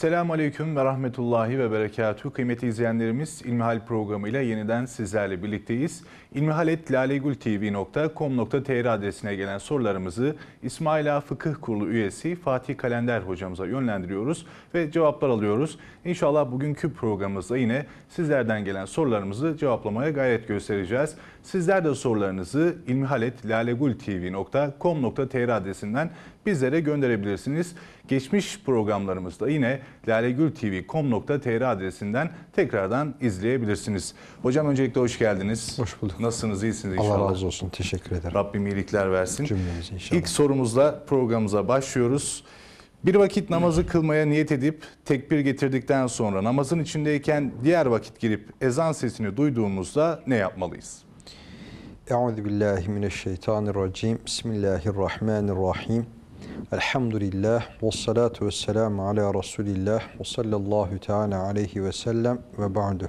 Esselamu Aleyküm ve Rahmetullahi ve Berekatuhu. Kıymetli izleyenlerimiz İlmihal programıyla yeniden sizlerle birlikteyiz. ilmihaletlalegultv.com.tr adresine gelen sorularımızı İsmaila Fıkıh Kurulu üyesi Fatih Kalender hocamıza yönlendiriyoruz ve cevaplar alıyoruz. İnşallah bugünkü programımızda yine sizlerden gelen sorularımızı cevaplamaya gayret göstereceğiz. Sizler de sorularınızı ilmihaletlalegultv.com.tr adresinden bizlere gönderebilirsiniz. Geçmiş programlarımızda yine lalegultv.com.tr adresinden tekrardan izleyebilirsiniz. Hocam öncelikle hoş geldiniz. Hoş bulduk. Nasılsınız? İyisiniz inşallah. Allah razı olsun. Teşekkür ederim. Rabbim iyilikler versin. Cümlemize inşallah. İlk sorumuzla programımıza başlıyoruz. Bir vakit namazı kılmaya niyet edip tekbir getirdikten sonra namazın içindeyken diğer vakit girip ezan sesini duyduğumuzda ne yapmalıyız? Euzu billahi mineşşeytanirracim. Bismillahirrahmanirrahim. Elhamdülillah ve salatu ve selamu ala Resulillah ve sallallahu teala aleyhi ve sellem ve ba'du.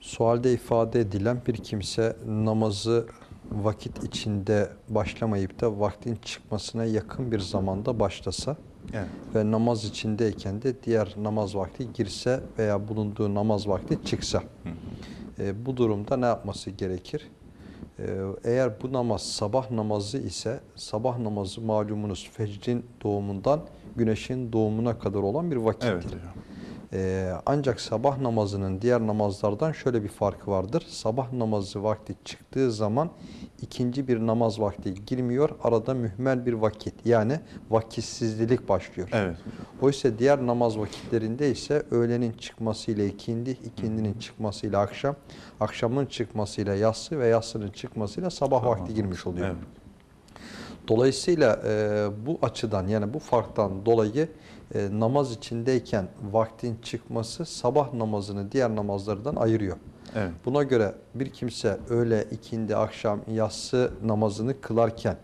Sualde ifade edilen bir kimse namazı vakit içinde başlamayıp da vaktin çıkmasına yakın bir zamanda başlasa Evet. ve namaz içindeyken de diğer namaz vakti girse veya bulunduğu namaz vakti çıksa. E, bu durumda ne yapması gerekir? E, eğer bu namaz sabah namazı ise sabah namazı malumunuz fecrin doğumundan güneşin doğumuna kadar olan bir vakittir. Evet hocam. Ee, ancak sabah namazının diğer namazlardan şöyle bir farkı vardır. Sabah namazı vakti çıktığı zaman ikinci bir namaz vakti girmiyor. Arada mühmel bir vakit yani vakitsizlik başlıyor. Evet. Oysa diğer namaz vakitlerinde ise öğlenin çıkmasıyla ikindi, ikindinin çıkmasıyla akşam, akşamın çıkmasıyla yatsı ve yatsının çıkmasıyla sabah vakti girmiş oluyor. Evet. Dolayısıyla e, bu açıdan yani bu farktan dolayı e, namaz içindeyken vaktin çıkması sabah namazını diğer namazlardan ayırıyor. Evet. Buna göre bir kimse öğle, ikindi, akşam, yatsı namazını kılarken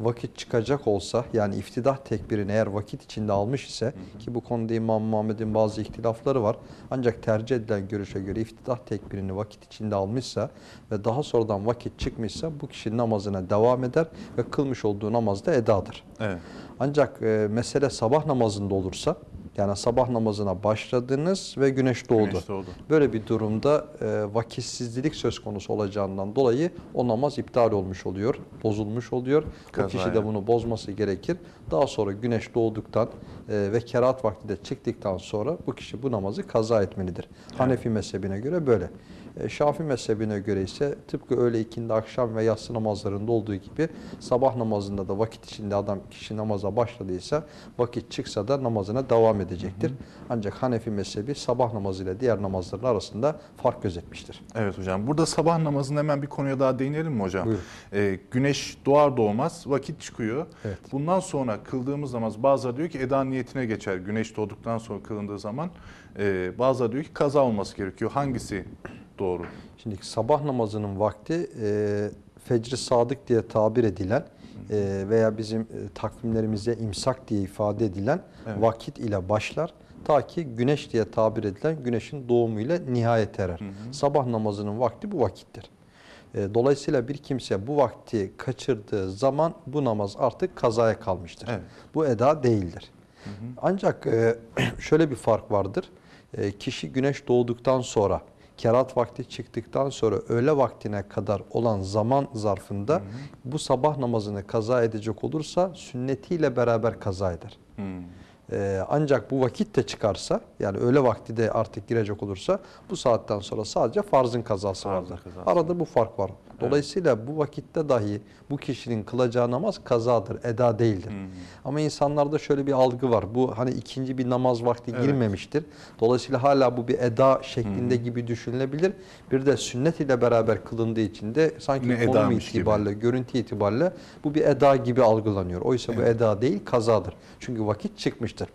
vakit çıkacak olsa yani iftidah tekbirini eğer vakit içinde almış ise ki bu konuda İmam Muhammed'in bazı ihtilafları var. Ancak tercih edilen görüşe göre iftidah tekbirini vakit içinde almışsa ve daha sonradan vakit çıkmışsa bu kişi namazına devam eder ve kılmış olduğu namaz da edadır. Evet. Ancak e, mesele sabah namazında olursa yani sabah namazına başladınız ve güneş doğdu. Güneş doğdu. Böyle bir durumda e, vakitsizlik söz konusu olacağından dolayı o namaz iptal olmuş oluyor, bozulmuş oluyor. Kaza o kişi de bunu bozması gerekir. Daha sonra güneş doğduktan e, ve kerahat vakti de çıktıktan sonra bu kişi bu namazı kaza etmelidir. Hanefi mezhebine göre böyle. E, Şafi mezhebine göre ise tıpkı öğle ikindi akşam ve yatsı namazlarında olduğu gibi sabah namazında da vakit içinde adam kişi namaza başladıysa vakit çıksa da namazına devam edecektir. Ancak Hanefi mezhebi sabah namazıyla diğer namazların arasında fark gözetmiştir. Evet hocam. Burada sabah namazında hemen bir konuya daha değinelim mi hocam? Buyurun. Ee, güneş doğar doğmaz vakit çıkıyor. Evet. Bundan sonra kıldığımız namaz bazıları diyor ki eda niyetine geçer. Güneş doğduktan sonra kılındığı zaman. Ee, bazıları diyor ki kaza olması gerekiyor. Hangisi doğru? Şimdi sabah namazının vakti e, fecri sadık diye tabir edilen e, veya bizim e, takvimlerimizde imsak diye ifade edilen Evet. vakit ile başlar. Ta ki güneş diye tabir edilen güneşin doğumuyla nihayet erer. Sabah namazının vakti bu vakittir. E, dolayısıyla bir kimse bu vakti kaçırdığı zaman bu namaz artık kazaya kalmıştır. Evet. Bu eda değildir. Ancak e, şöyle bir fark vardır. E, kişi güneş doğduktan sonra, kerat vakti çıktıktan sonra öğle vaktine kadar olan zaman zarfında bu sabah namazını kaza edecek olursa sünnetiyle beraber kaza eder. Hmm. Ee, ancak bu vakit de çıkarsa yani öğle vakti de artık girecek olursa bu saatten sonra sadece farzın kazası Farzın vardır. kazası. Arada bu fark var. Dolayısıyla bu vakitte dahi bu kişinin kılacağı namaz kazadır, eda değildir. Ama insanlarda şöyle bir algı var. Bu hani ikinci bir namaz vakti Evet. girmemiştir. Dolayısıyla hala bu bir eda şeklinde gibi düşünülebilir. Bir de sünnet ile beraber kılındığı için de sanki Yine konum edamış gibi. itibariyle, görüntü itibariyle bu bir eda gibi algılanıyor. Oysa bu eda değil, kazadır. Çünkü vakit çıkmıştır.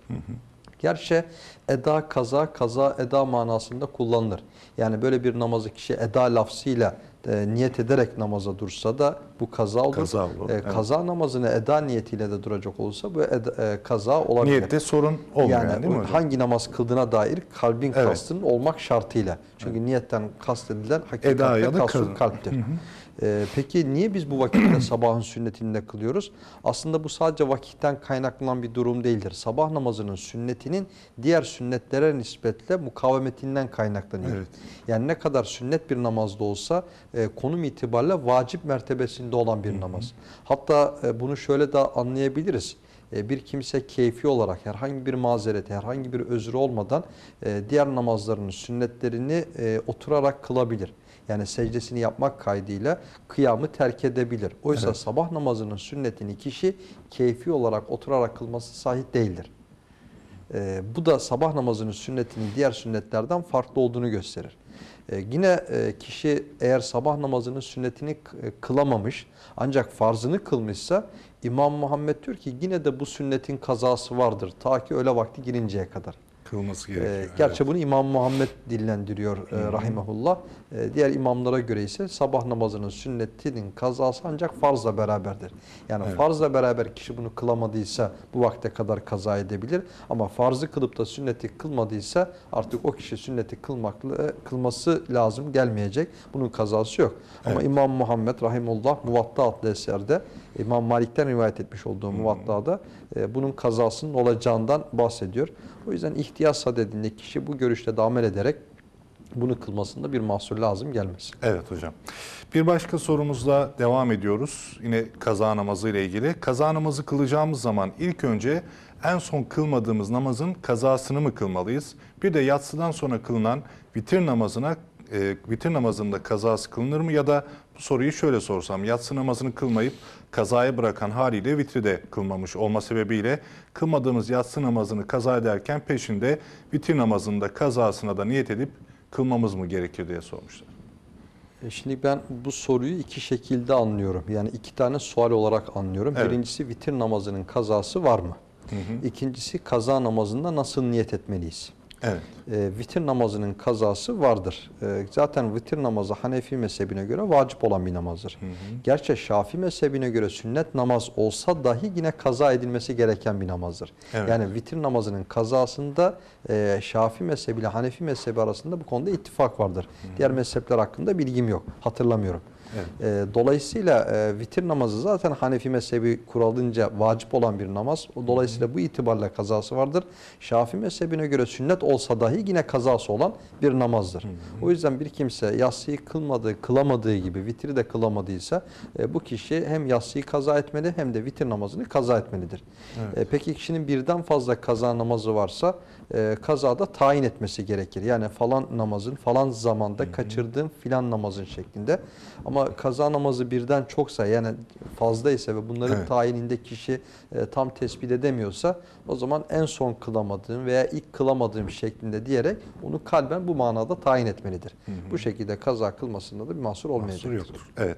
Gerçi eda kaza, kaza eda manasında kullanılır. Yani böyle bir namazı kişi eda lafzıyla e, niyet ederek namaza dursa da bu kaza olur. Kaza olur, E, evet. Kaza namazını eda niyetiyle de duracak olursa bu eda- e, kaza olabilir. Niyette sorun olmuyor yani, yani değil mi hocam? hangi namaz kıldığına dair kalbin Evet. kastının olmak şartıyla. Çünkü niyetten kastedilen hakikaten da kastul kaz- kalptir. Ee, peki niye biz bu vakitte sabahın sünnetinde kılıyoruz? Aslında bu sadece vakitten kaynaklanan bir durum değildir. Sabah namazının sünnetinin diğer sünnetlere nispetle mukavemetinden kaynaklanıyor. Evet. Yani ne kadar sünnet bir namazda olsa e, konum itibariyle vacip mertebesinde olan bir namaz. Hatta e, bunu şöyle de anlayabiliriz. E, bir kimse keyfi olarak herhangi bir mazereti, herhangi bir özrü olmadan e, diğer namazlarının sünnetlerini e, oturarak kılabilir. Yani secdesini yapmak kaydıyla kıyamı terk edebilir. Oysa Evet. sabah namazının sünnetini kişi keyfi olarak oturarak kılması sahih değildir. E, bu da sabah namazının sünnetinin diğer sünnetlerden farklı olduğunu gösterir. E, yine e, kişi eğer sabah namazının sünnetini e, kılamamış ancak farzını kılmışsa İmam Muhammed diyor ki yine de bu sünnetin kazası vardır ta ki öğle vakti girinceye kadar. Kılması E, gerekiyor. gerçi bunu İmam Muhammed dillendiriyor e, rahimehullah. E, diğer imamlara göre ise sabah namazının sünnetinin kazası ancak farzla beraberdir. Yani Evet. farzla beraber kişi bunu kılamadıysa bu vakte kadar kaza edebilir. Ama farzı kılıp da sünneti kılmadıysa artık o kişi sünneti kılmakla, kılması lazım gelmeyecek. Bunun kazası yok. Ama Evet. İmam Muhammed rahimullah Muvatta adlı eserde İmam Malik'ten rivayet etmiş olduğu Muvatta'da e, bunun kazasının olacağından bahsediyor. O yüzden ihtiyaç sadedinde kişi bu görüşle de amel ederek bunu kılmasında bir mahsur lazım gelmez. Evet hocam. Bir başka sorumuzla devam ediyoruz. Yine kaza namazı ile ilgili. Kaza namazı kılacağımız zaman ilk önce en son kılmadığımız namazın kazasını mı kılmalıyız? Bir de yatsıdan sonra kılınan vitir namazına e, vitir namazında kazası kılınır mı? Ya da bu soruyu şöyle sorsam. Yatsı namazını kılmayıp kazaya bırakan haliyle vitri de kılmamış olma sebebiyle kılmadığımız yatsı namazını kaza ederken peşinde vitir namazında kazasına da niyet edip kılmamız mı gerekir diye sormuşlar. E, Şimdi ben bu soruyu iki şekilde anlıyorum. Yani iki tane sual olarak anlıyorum. Evet. Birincisi vitir namazının kazası var mı? İkincisi kaza namazında nasıl niyet etmeliyiz? Evet. E, vitir namazının kazası vardır. E, zaten vitir namazı Hanefi mezhebine göre vacip olan bir namazdır. Gerçi Şafii mezhebine göre sünnet namaz olsa dahi yine kaza edilmesi gereken bir namazdır. Evet. Yani vitir namazının kazasında e, Şafii mezhebi ile Hanefi mezhebi arasında bu konuda ittifak vardır. Diğer mezhepler hakkında bilgim yok. Hatırlamıyorum. Evet. E, dolayısıyla e, vitir namazı zaten Hanefi mezhebi kuralınca vacip olan bir namaz. O Dolayısıyla bu itibarla kazası vardır. Şafii mezhebine göre sünnet olsa dahi yine kazası olan bir namazdır. O yüzden bir kimse yatsıyı kılmadığı, kılamadığı gibi vitri de kılamadıysa e, bu kişi hem yatsıyı kaza etmeli hem de vitir namazını kaza etmelidir. Evet. E, peki kişinin birden fazla kaza namazı varsa e, kazada tayin etmesi gerekir. Yani falan namazın falan zamanda kaçırdığım filan namazın şeklinde. Ama kaza namazı birden çoksa yani fazlaysa ve bunların Evet. tayininde kişi e, tam tespit edemiyorsa o zaman en son kılamadığım veya ilk kılamadığım şeklinde diyerek onu kalben bu manada tayin etmelidir. Bu şekilde kaza kılmasında da bir mahsur Mahsur olmayacaktır. yoktur. Evet.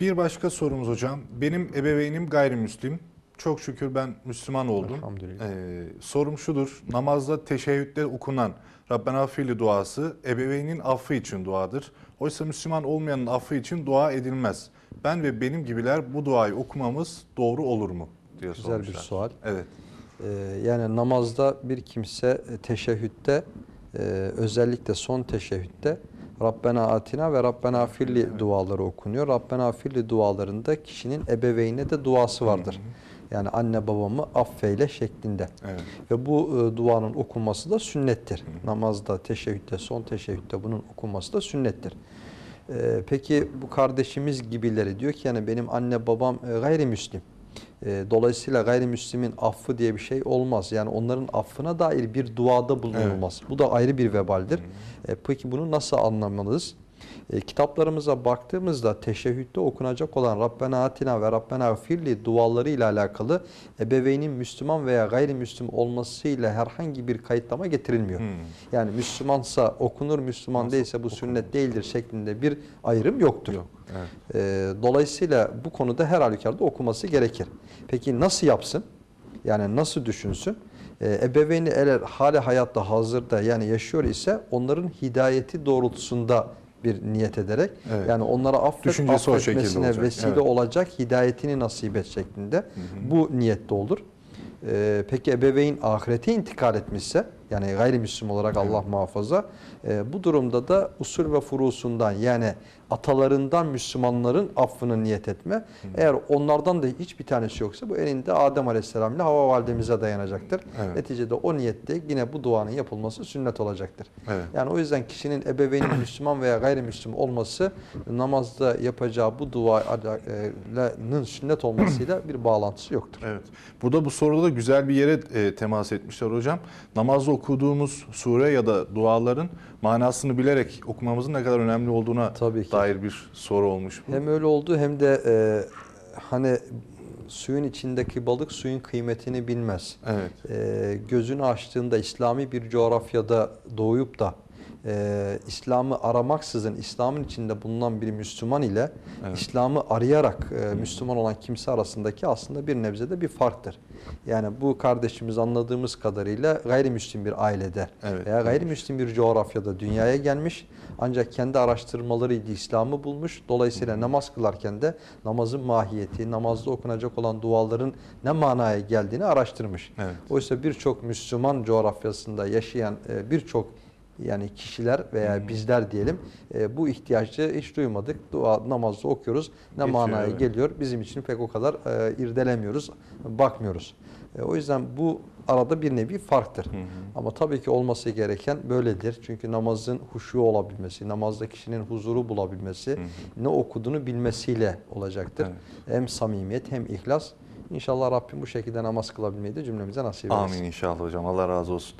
Bir başka sorumuz hocam. Benim ebeveynim gayrimüslim. Çok şükür ben Müslüman oldum. Ee, sorum şudur. Namazda teşehhütte okunan Rabbena affirli duası ebeveynin affı için duadır. Oysa Müslüman olmayanın affı için dua edilmez. Ben ve benim gibiler bu duayı okumamız doğru olur mu? diye Güzel sormuşlar. bir sual. Evet. Ee, yani namazda bir kimse e, teşehhütte e, özellikle son teşehhütte Rabbena atina ve Rabbena firli duaları okunuyor. Rabbena firli dualarında kişinin ebeveyne de duası vardır. Yani anne babamı affeyle şeklinde. Evet. Ve bu e, duanın okunması da sünnettir. Namazda, teşehhütte, son teşehhütte bunun okunması da sünnettir. E, peki bu kardeşimiz gibileri diyor ki yani benim anne babam e, gayrimüslim. E, dolayısıyla gayrimüslimin affı diye bir şey olmaz. Yani onların affına dair bir duada bulunulmaz. Bu da ayrı bir vebaldir. E, peki bunu nasıl anlamalıyız? E, kitaplarımıza baktığımızda teşehhütte okunacak olan Rabbena atina ve Rabbena firli duaları ile alakalı ebeveynin Müslüman veya gayrimüslim olmasıyla herhangi bir kayıtlama getirilmiyor. Hmm. Yani Müslümansa okunur, Müslüman değilse bu sünnet değildir şeklinde bir ayrım yoktur. Yok. Evet. E, dolayısıyla bu konuda her halükarda okuması gerekir. Peki nasıl yapsın? Yani nasıl düşünsün? E, ebeveyni eğer hali hayatta hazırda yani yaşıyor ise onların hidayeti doğrultusunda bir niyet ederek Evet. yani onlara affet, Düşüncesi affetmesine olacak. vesile Evet. olacak hidayetini nasip et şeklinde bu niyette olur. E, peki ebeveyn ahirete intikal etmişse Yani gayrimüslim olarak Allah muhafaza. E, bu durumda da usul ve furusundan yani atalarından Müslümanların affını niyet etme. Eğer onlardan da hiçbir tanesi yoksa bu elinde Adem Aleyhisselam ile Havva validemize dayanacaktır. Evet. Neticede o niyette yine bu duanın yapılması sünnet olacaktır. Evet. Yani o yüzden kişinin ebeveynin Müslüman veya gayrimüslim olması namazda yapacağı bu duanın sünnet olmasıyla bir bağlantısı yoktur. Evet. Burada bu soruda da güzel bir yere e, temas etmişler hocam. Namazda okuduğumuz sure ya da duaların manasını bilerek okumamızın ne kadar önemli olduğuna Tabii ki. dair bir soru olmuş bu. Hem öyle oldu hem de e, hani suyun içindeki balık suyun kıymetini bilmez. Evet. E, gözünü açtığında İslami bir coğrafyada doğuyup da e, İslam'ı aramaksızın İslam'ın içinde bulunan bir Müslüman ile Evet. İslam'ı arayarak e, Müslüman olan kimse arasındaki aslında bir nebzede bir farktır. Yani bu kardeşimiz anladığımız kadarıyla gayrimüslim bir ailede Evet, veya gayrimüslim bir coğrafyada dünyaya gelmiş ancak kendi araştırmalarıyla İslam'ı bulmuş. Dolayısıyla namaz kılarken de namazın mahiyeti, namazda okunacak olan duaların ne manaya geldiğini araştırmış. Evet. Oysa birçok Müslüman coğrafyasında yaşayan e, birçok yani kişiler veya bizler diyelim e, bu ihtiyacı hiç duymadık. Dua namazda okuyoruz. Ne Geçiyor, manaya evet. geliyor bizim için pek o kadar e, irdelemiyoruz, bakmıyoruz. E, o yüzden bu arada bir nevi farktır. Ama tabii ki olması gereken böyledir. Çünkü namazın huşu olabilmesi, namazda kişinin huzuru bulabilmesi, ne okuduğunu bilmesiyle olacaktır. Hem samimiyet hem ihlas. İnşallah Rabbim bu şekilde namaz kılabilmeyi de cümlemize nasip eylesin. Amin inşallah hocam. Allah razı olsun.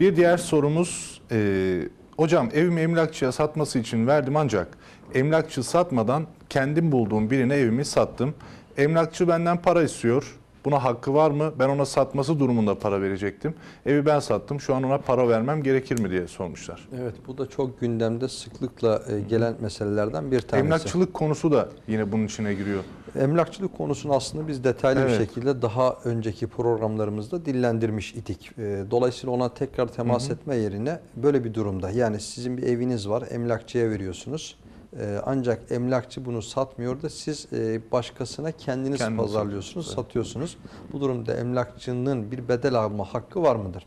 Bir diğer sorumuz, e, hocam evimi emlakçıya satması için verdim ancak emlakçı satmadan kendim bulduğum birine evimi sattım. Emlakçı benden para istiyor. Buna hakkı var mı? Ben ona satması durumunda para verecektim. Evi ben sattım. Şu an ona para vermem gerekir mi diye sormuşlar. Evet bu da çok gündemde sıklıkla e, gelen meselelerden bir tanesi. Emlakçılık konusu da yine bunun içine giriyor. Emlakçılık konusunu aslında biz detaylı bir Evet. şekilde daha önceki programlarımızda dillendirmiş idik. E, Dolayısıyla ona tekrar temas etme yerine böyle bir durumda yani sizin bir eviniz var emlakçıya veriyorsunuz. E, Ancak emlakçı bunu satmıyor da siz e, başkasına kendiniz Kendiniz pazarlıyorsunuz, satıyorsunuz, satıyorsunuz. Bu durumda emlakçının bir bedel alma hakkı var mıdır?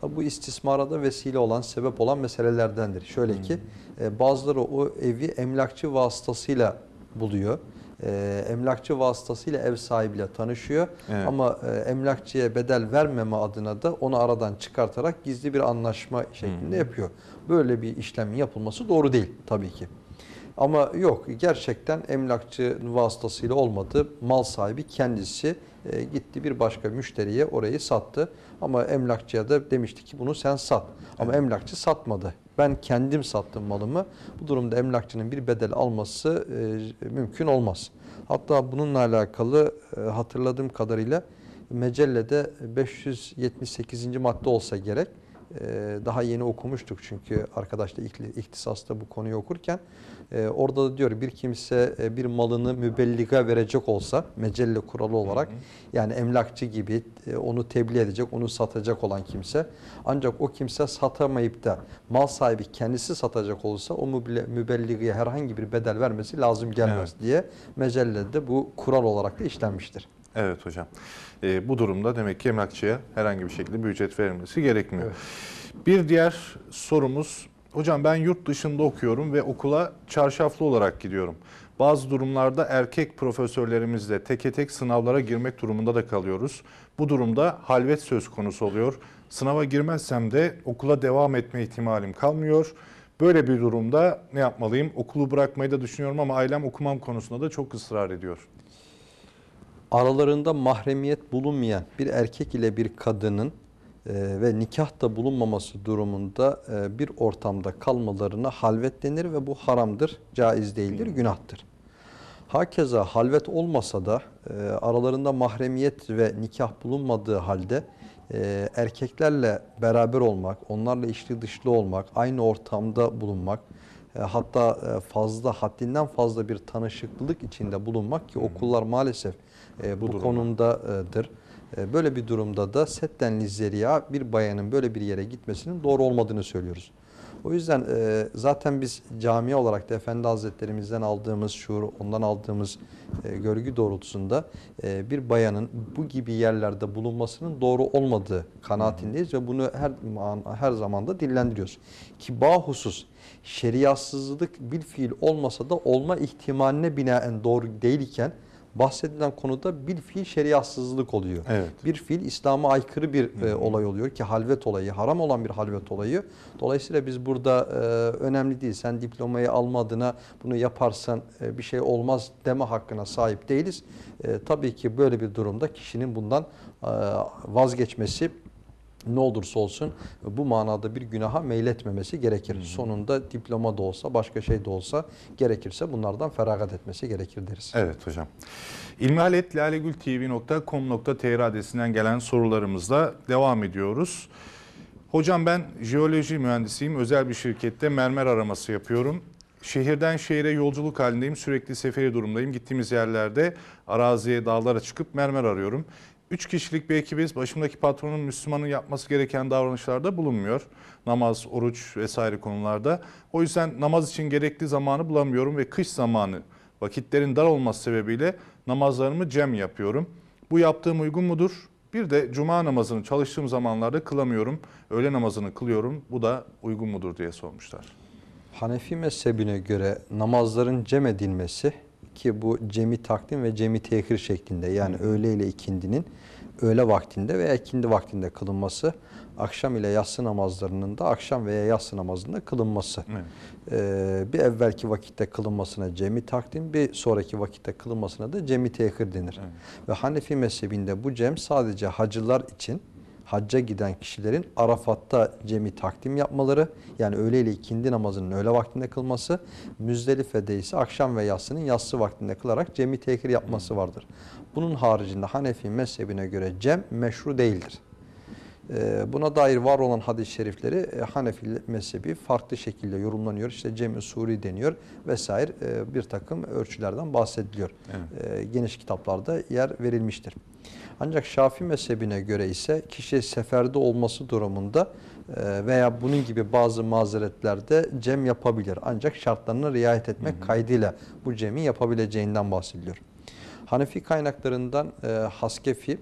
Tabi bu istismara da vesile olan, sebep olan meselelerdendir. Şöyle ki e, bazıları o evi emlakçı vasıtasıyla buluyor. E, emlakçı vasıtasıyla ev sahibiyle tanışıyor. Evet. Ama e, emlakçıya bedel vermeme adına da onu aradan çıkartarak gizli bir anlaşma şeklinde yapıyor. Böyle bir işlemin yapılması doğru değil tabii ki. Ama yok gerçekten emlakçı vasıtasıyla olmadı. Mal sahibi kendisi e, gitti bir başka müşteriye orayı sattı. Ama emlakçıya da demişti ki bunu sen sat. Ama emlakçı satmadı. Ben kendim sattım malımı. Bu durumda emlakçının bir bedel alması e, mümkün olmaz. Hatta bununla alakalı e, hatırladığım kadarıyla Mecelle'de 578. madde olsa gerek. E, daha yeni okumuştuk çünkü arkadaşla ihtisasta bu konuyu okurken e, orada da diyor bir kimse e, bir malını mübelliga verecek olsa mecelle kuralı olarak yani emlakçı gibi e, onu tebliğ edecek, onu satacak olan kimse ancak o kimse satamayıp da mal sahibi kendisi satacak olursa o mübelligaya herhangi bir bedel vermesi lazım gelmez diye mecellede bu kural olarak da işlenmiştir. Evet hocam. Ee, bu durumda demek ki emlakçıya herhangi bir şekilde bir ücret verilmesi gerekmiyor. Bir diğer sorumuz, hocam ben yurt dışında okuyorum ve okula çarşaflı olarak gidiyorum. Bazı durumlarda erkek profesörlerimizle teke tek sınavlara girmek durumunda da kalıyoruz. Bu durumda halvet söz konusu oluyor. Sınava girmezsem de okula devam etme ihtimalim kalmıyor. Böyle bir durumda ne yapmalıyım? Okulu bırakmayı da düşünüyorum ama ailem okumam konusunda da çok ısrar ediyor. aralarında mahremiyet bulunmayan bir erkek ile bir kadının ve nikah da bulunmaması durumunda e, bir ortamda kalmalarına halvet denir ve bu haramdır, caiz değildir, günahtır. Hakeza halvet olmasa da e, aralarında mahremiyet ve nikah bulunmadığı halde e, erkeklerle beraber olmak, onlarla içli dışlı olmak, aynı ortamda bulunmak, hatta fazla haddinden fazla bir tanışıklık içinde bulunmak ki okullar maalesef bu, durumda. konumdadır. E, Böyle bir durumda da setten lizzeriya bir bayanın böyle bir yere gitmesinin doğru olmadığını söylüyoruz. O yüzden e, zaten biz cami olarak da Efendi Hazretlerimizden aldığımız şuur, ondan aldığımız e, görgü doğrultusunda e, bir bayanın bu gibi yerlerde bulunmasının doğru olmadığı kanaatindeyiz ve bunu her her zaman da dillendiriyoruz. Ki bahusus şeriatsızlık bir fiil olmasa da olma ihtimaline binaen doğru değilken bahsedilen konuda bir fiil şeriatsızlık oluyor. Evet. Bir fiil İslam'a aykırı bir e, olay oluyor ki halvet olayı, haram olan bir halvet olayı. Dolayısıyla biz burada e, önemli değil. Sen diplomayı almadığına bunu yaparsan e, bir şey olmaz deme hakkına sahip değiliz. E, tabii ki böyle bir durumda kişinin bundan e, vazgeçmesi ne olursa olsun bu manada bir günaha meyletmemesi gerekir. Sonunda diploma da olsa başka şey de olsa gerekirse bunlardan feragat etmesi gerekir deriz. Evet hocam. ilmihaletlalegültv.com.tr adresinden gelen sorularımızla devam ediyoruz. Hocam ben jeoloji mühendisiyim. Özel bir şirkette mermer araması yapıyorum. Şehirden şehire yolculuk halindeyim. Sürekli seferi durumdayım. Gittiğimiz yerlerde araziye, dağlara çıkıp mermer arıyorum. Üç kişilik bir ekibiz. Başımdaki patronun Müslümanın yapması gereken davranışlarda bulunmuyor. Namaz, oruç vesaire konularda. O yüzden namaz için gerekli zamanı bulamıyorum ve kış zamanı vakitlerin dar olması sebebiyle namazlarımı cem yapıyorum. Bu yaptığım uygun mudur? Bir de cuma namazını çalıştığım zamanlarda kılamıyorum. Öğle namazını kılıyorum. Bu da uygun mudur diye sormuşlar. Hanefi mezhebine göre namazların cem edilmesi ki bu cemi takdim ve cemi tehir şeklinde yani öğle ile ikindinin öğle vaktinde veya ikindi vaktinde kılınması, akşam ile yatsı namazlarının da akşam veya yatsı namazında kılınması. Evet. Ee, bir evvelki vakitte kılınmasına cemi takdim, bir sonraki vakitte kılınmasına da cemi tehir denir. Evet. Ve Hanefi mezhebinde bu cem sadece hacılar için hacca giden kişilerin Arafat'ta cemi takdim yapmaları yani öğle ile ikindi namazının öğle vaktinde kılması, Müzdelife'de ise akşam ve yatsının yatsı vaktinde kılarak cemi tehir yapması vardır. Bunun haricinde Hanefi mezhebine göre cem meşru değildir. Ee, Buna dair var olan hadis-i şerifleri e, Hanefi mezhebi farklı şekilde yorumlanıyor. İşte cem-i suri deniyor vesaire e, bir takım ölçülerden bahsediliyor. Evet. E, Geniş kitaplarda yer verilmiştir. Ancak Şafi mezhebine göre ise kişi seferde olması durumunda veya bunun gibi bazı mazeretlerde cem yapabilir. Ancak şartlarına riayet etmek kaydıyla bu cemi yapabileceğinden bahsediliyor. Hanefi kaynaklarından Haskefi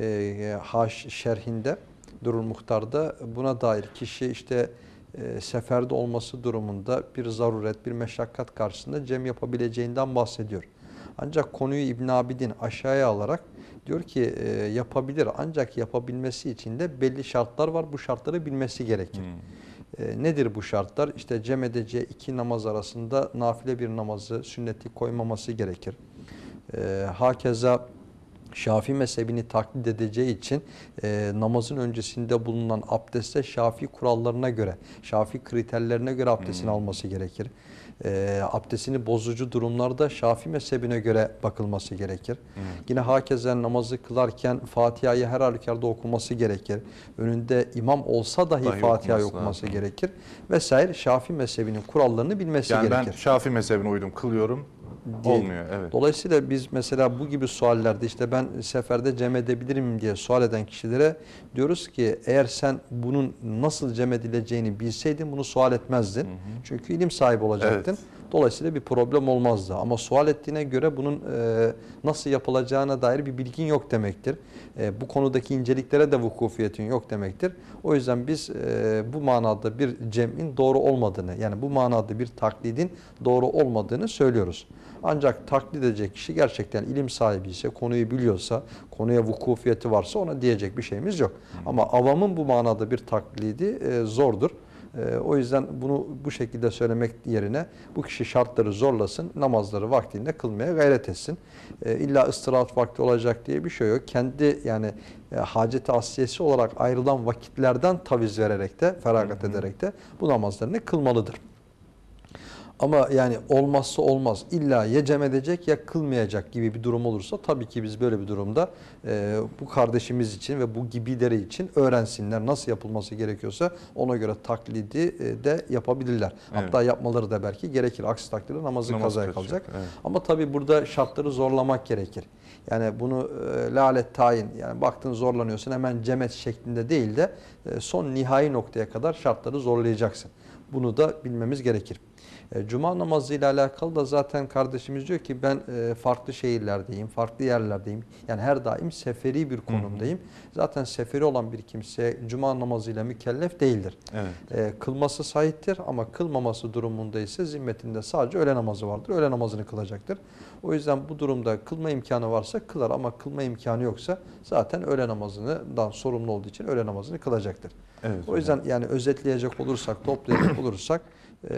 e, Haş şerhinde Durul Muhtar'da buna dair kişi işte e, seferde olması durumunda bir zaruret, bir meşakkat karşısında cem yapabileceğinden bahsediyor. Ancak konuyu İbn Abidin aşağıya alarak diyor ki e, yapabilir ancak yapabilmesi için de belli şartlar var. Bu şartları bilmesi gerekir. E, nedir bu şartlar? İşte cem edeceği iki namaz arasında nafile bir namazı, sünneti koymaması gerekir. E, hakeza Şafii mezhebini taklit edeceği için e, namazın öncesinde bulunan abdeste Şafii kurallarına göre, Şafii kriterlerine göre abdestini alması gerekir. E, abdestini bozucu durumlarda Şafii mezhebine göre bakılması gerekir. Yine hakeza namazı kılarken Fatiha'yı her halükarda okuması gerekir. Önünde imam olsa dahi, Dahi Fatiha'yı okuması lazım. gerekir. Vesaire Şafii mezhebinin kurallarını bilmesi Yani gerekir. ben Şafii mezhebine uydum, kılıyorum. Değil. Olmuyor, evet. Dolayısıyla biz mesela bu gibi suallerde işte ben seferde cem edebilirim diye sual eden kişilere diyoruz ki eğer sen bunun nasıl cem edileceğini bilseydin bunu sual etmezdin. Çünkü ilim sahibi olacaktın. Evet. Dolayısıyla bir problem olmazdı. Ama sual ettiğine göre bunun e, nasıl yapılacağına dair bir bilgin yok demektir. E, bu konudaki inceliklere de vukufiyetin yok demektir. O yüzden biz e, bu manada bir cem'in doğru olmadığını yani bu manada bir taklidin doğru olmadığını söylüyoruz. Ancak taklit edecek kişi gerçekten ilim sahibi ise, konuyu biliyorsa, konuya vukufiyeti varsa ona diyecek bir şeyimiz yok. Ama avamın bu manada bir taklidi e, zordur. E, o yüzden bunu bu şekilde söylemek yerine bu kişi şartları zorlasın, namazları vaktinde kılmaya gayret etsin. E, illa ıstirahat vakti olacak diye bir şey yok. Kendi yani e, haceti asiyesi olarak ayrılan vakitlerden taviz vererek de, feragat ederek de bu namazlarını kılmalıdır. Ama yani olmazsa olmaz illa ya cem edecek ya kılmayacak gibi bir durum olursa tabii ki biz böyle bir durumda e, bu kardeşimiz için ve bu gibileri için öğrensinler nasıl yapılması gerekiyorsa ona göre taklidi e, de yapabilirler. Hatta yapmaları da belki gerekir. Aksi takdirde namazı Namaz kazaya kalacak. evet. Ama tabii burada şartları zorlamak gerekir. Yani bunu e, lalet tayin yani baktın zorlanıyorsun hemen cemet şeklinde değil de e, son nihai noktaya kadar şartları zorlayacaksın. Bunu da bilmemiz gerekir. E, Cuma namazı ile alakalı da zaten kardeşimiz diyor ki ben e, farklı şehirlerdeyim, farklı yerlerdeyim. Yani her daim seferi bir konumdayım. Zaten seferi olan bir kimse cuma namazıyla mükellef değildir. Evet. E, kılması sahiptir ama kılmaması durumunda ise zimmetinde sadece öğle namazı vardır. Öğle namazını kılacaktır. O yüzden bu durumda kılma imkanı varsa kılar ama kılma imkanı yoksa zaten öğle namazından sorumlu olduğu için öğle namazını kılacaktır. Evet. O yüzden yani özetleyecek olursak, toplayacak olursak e,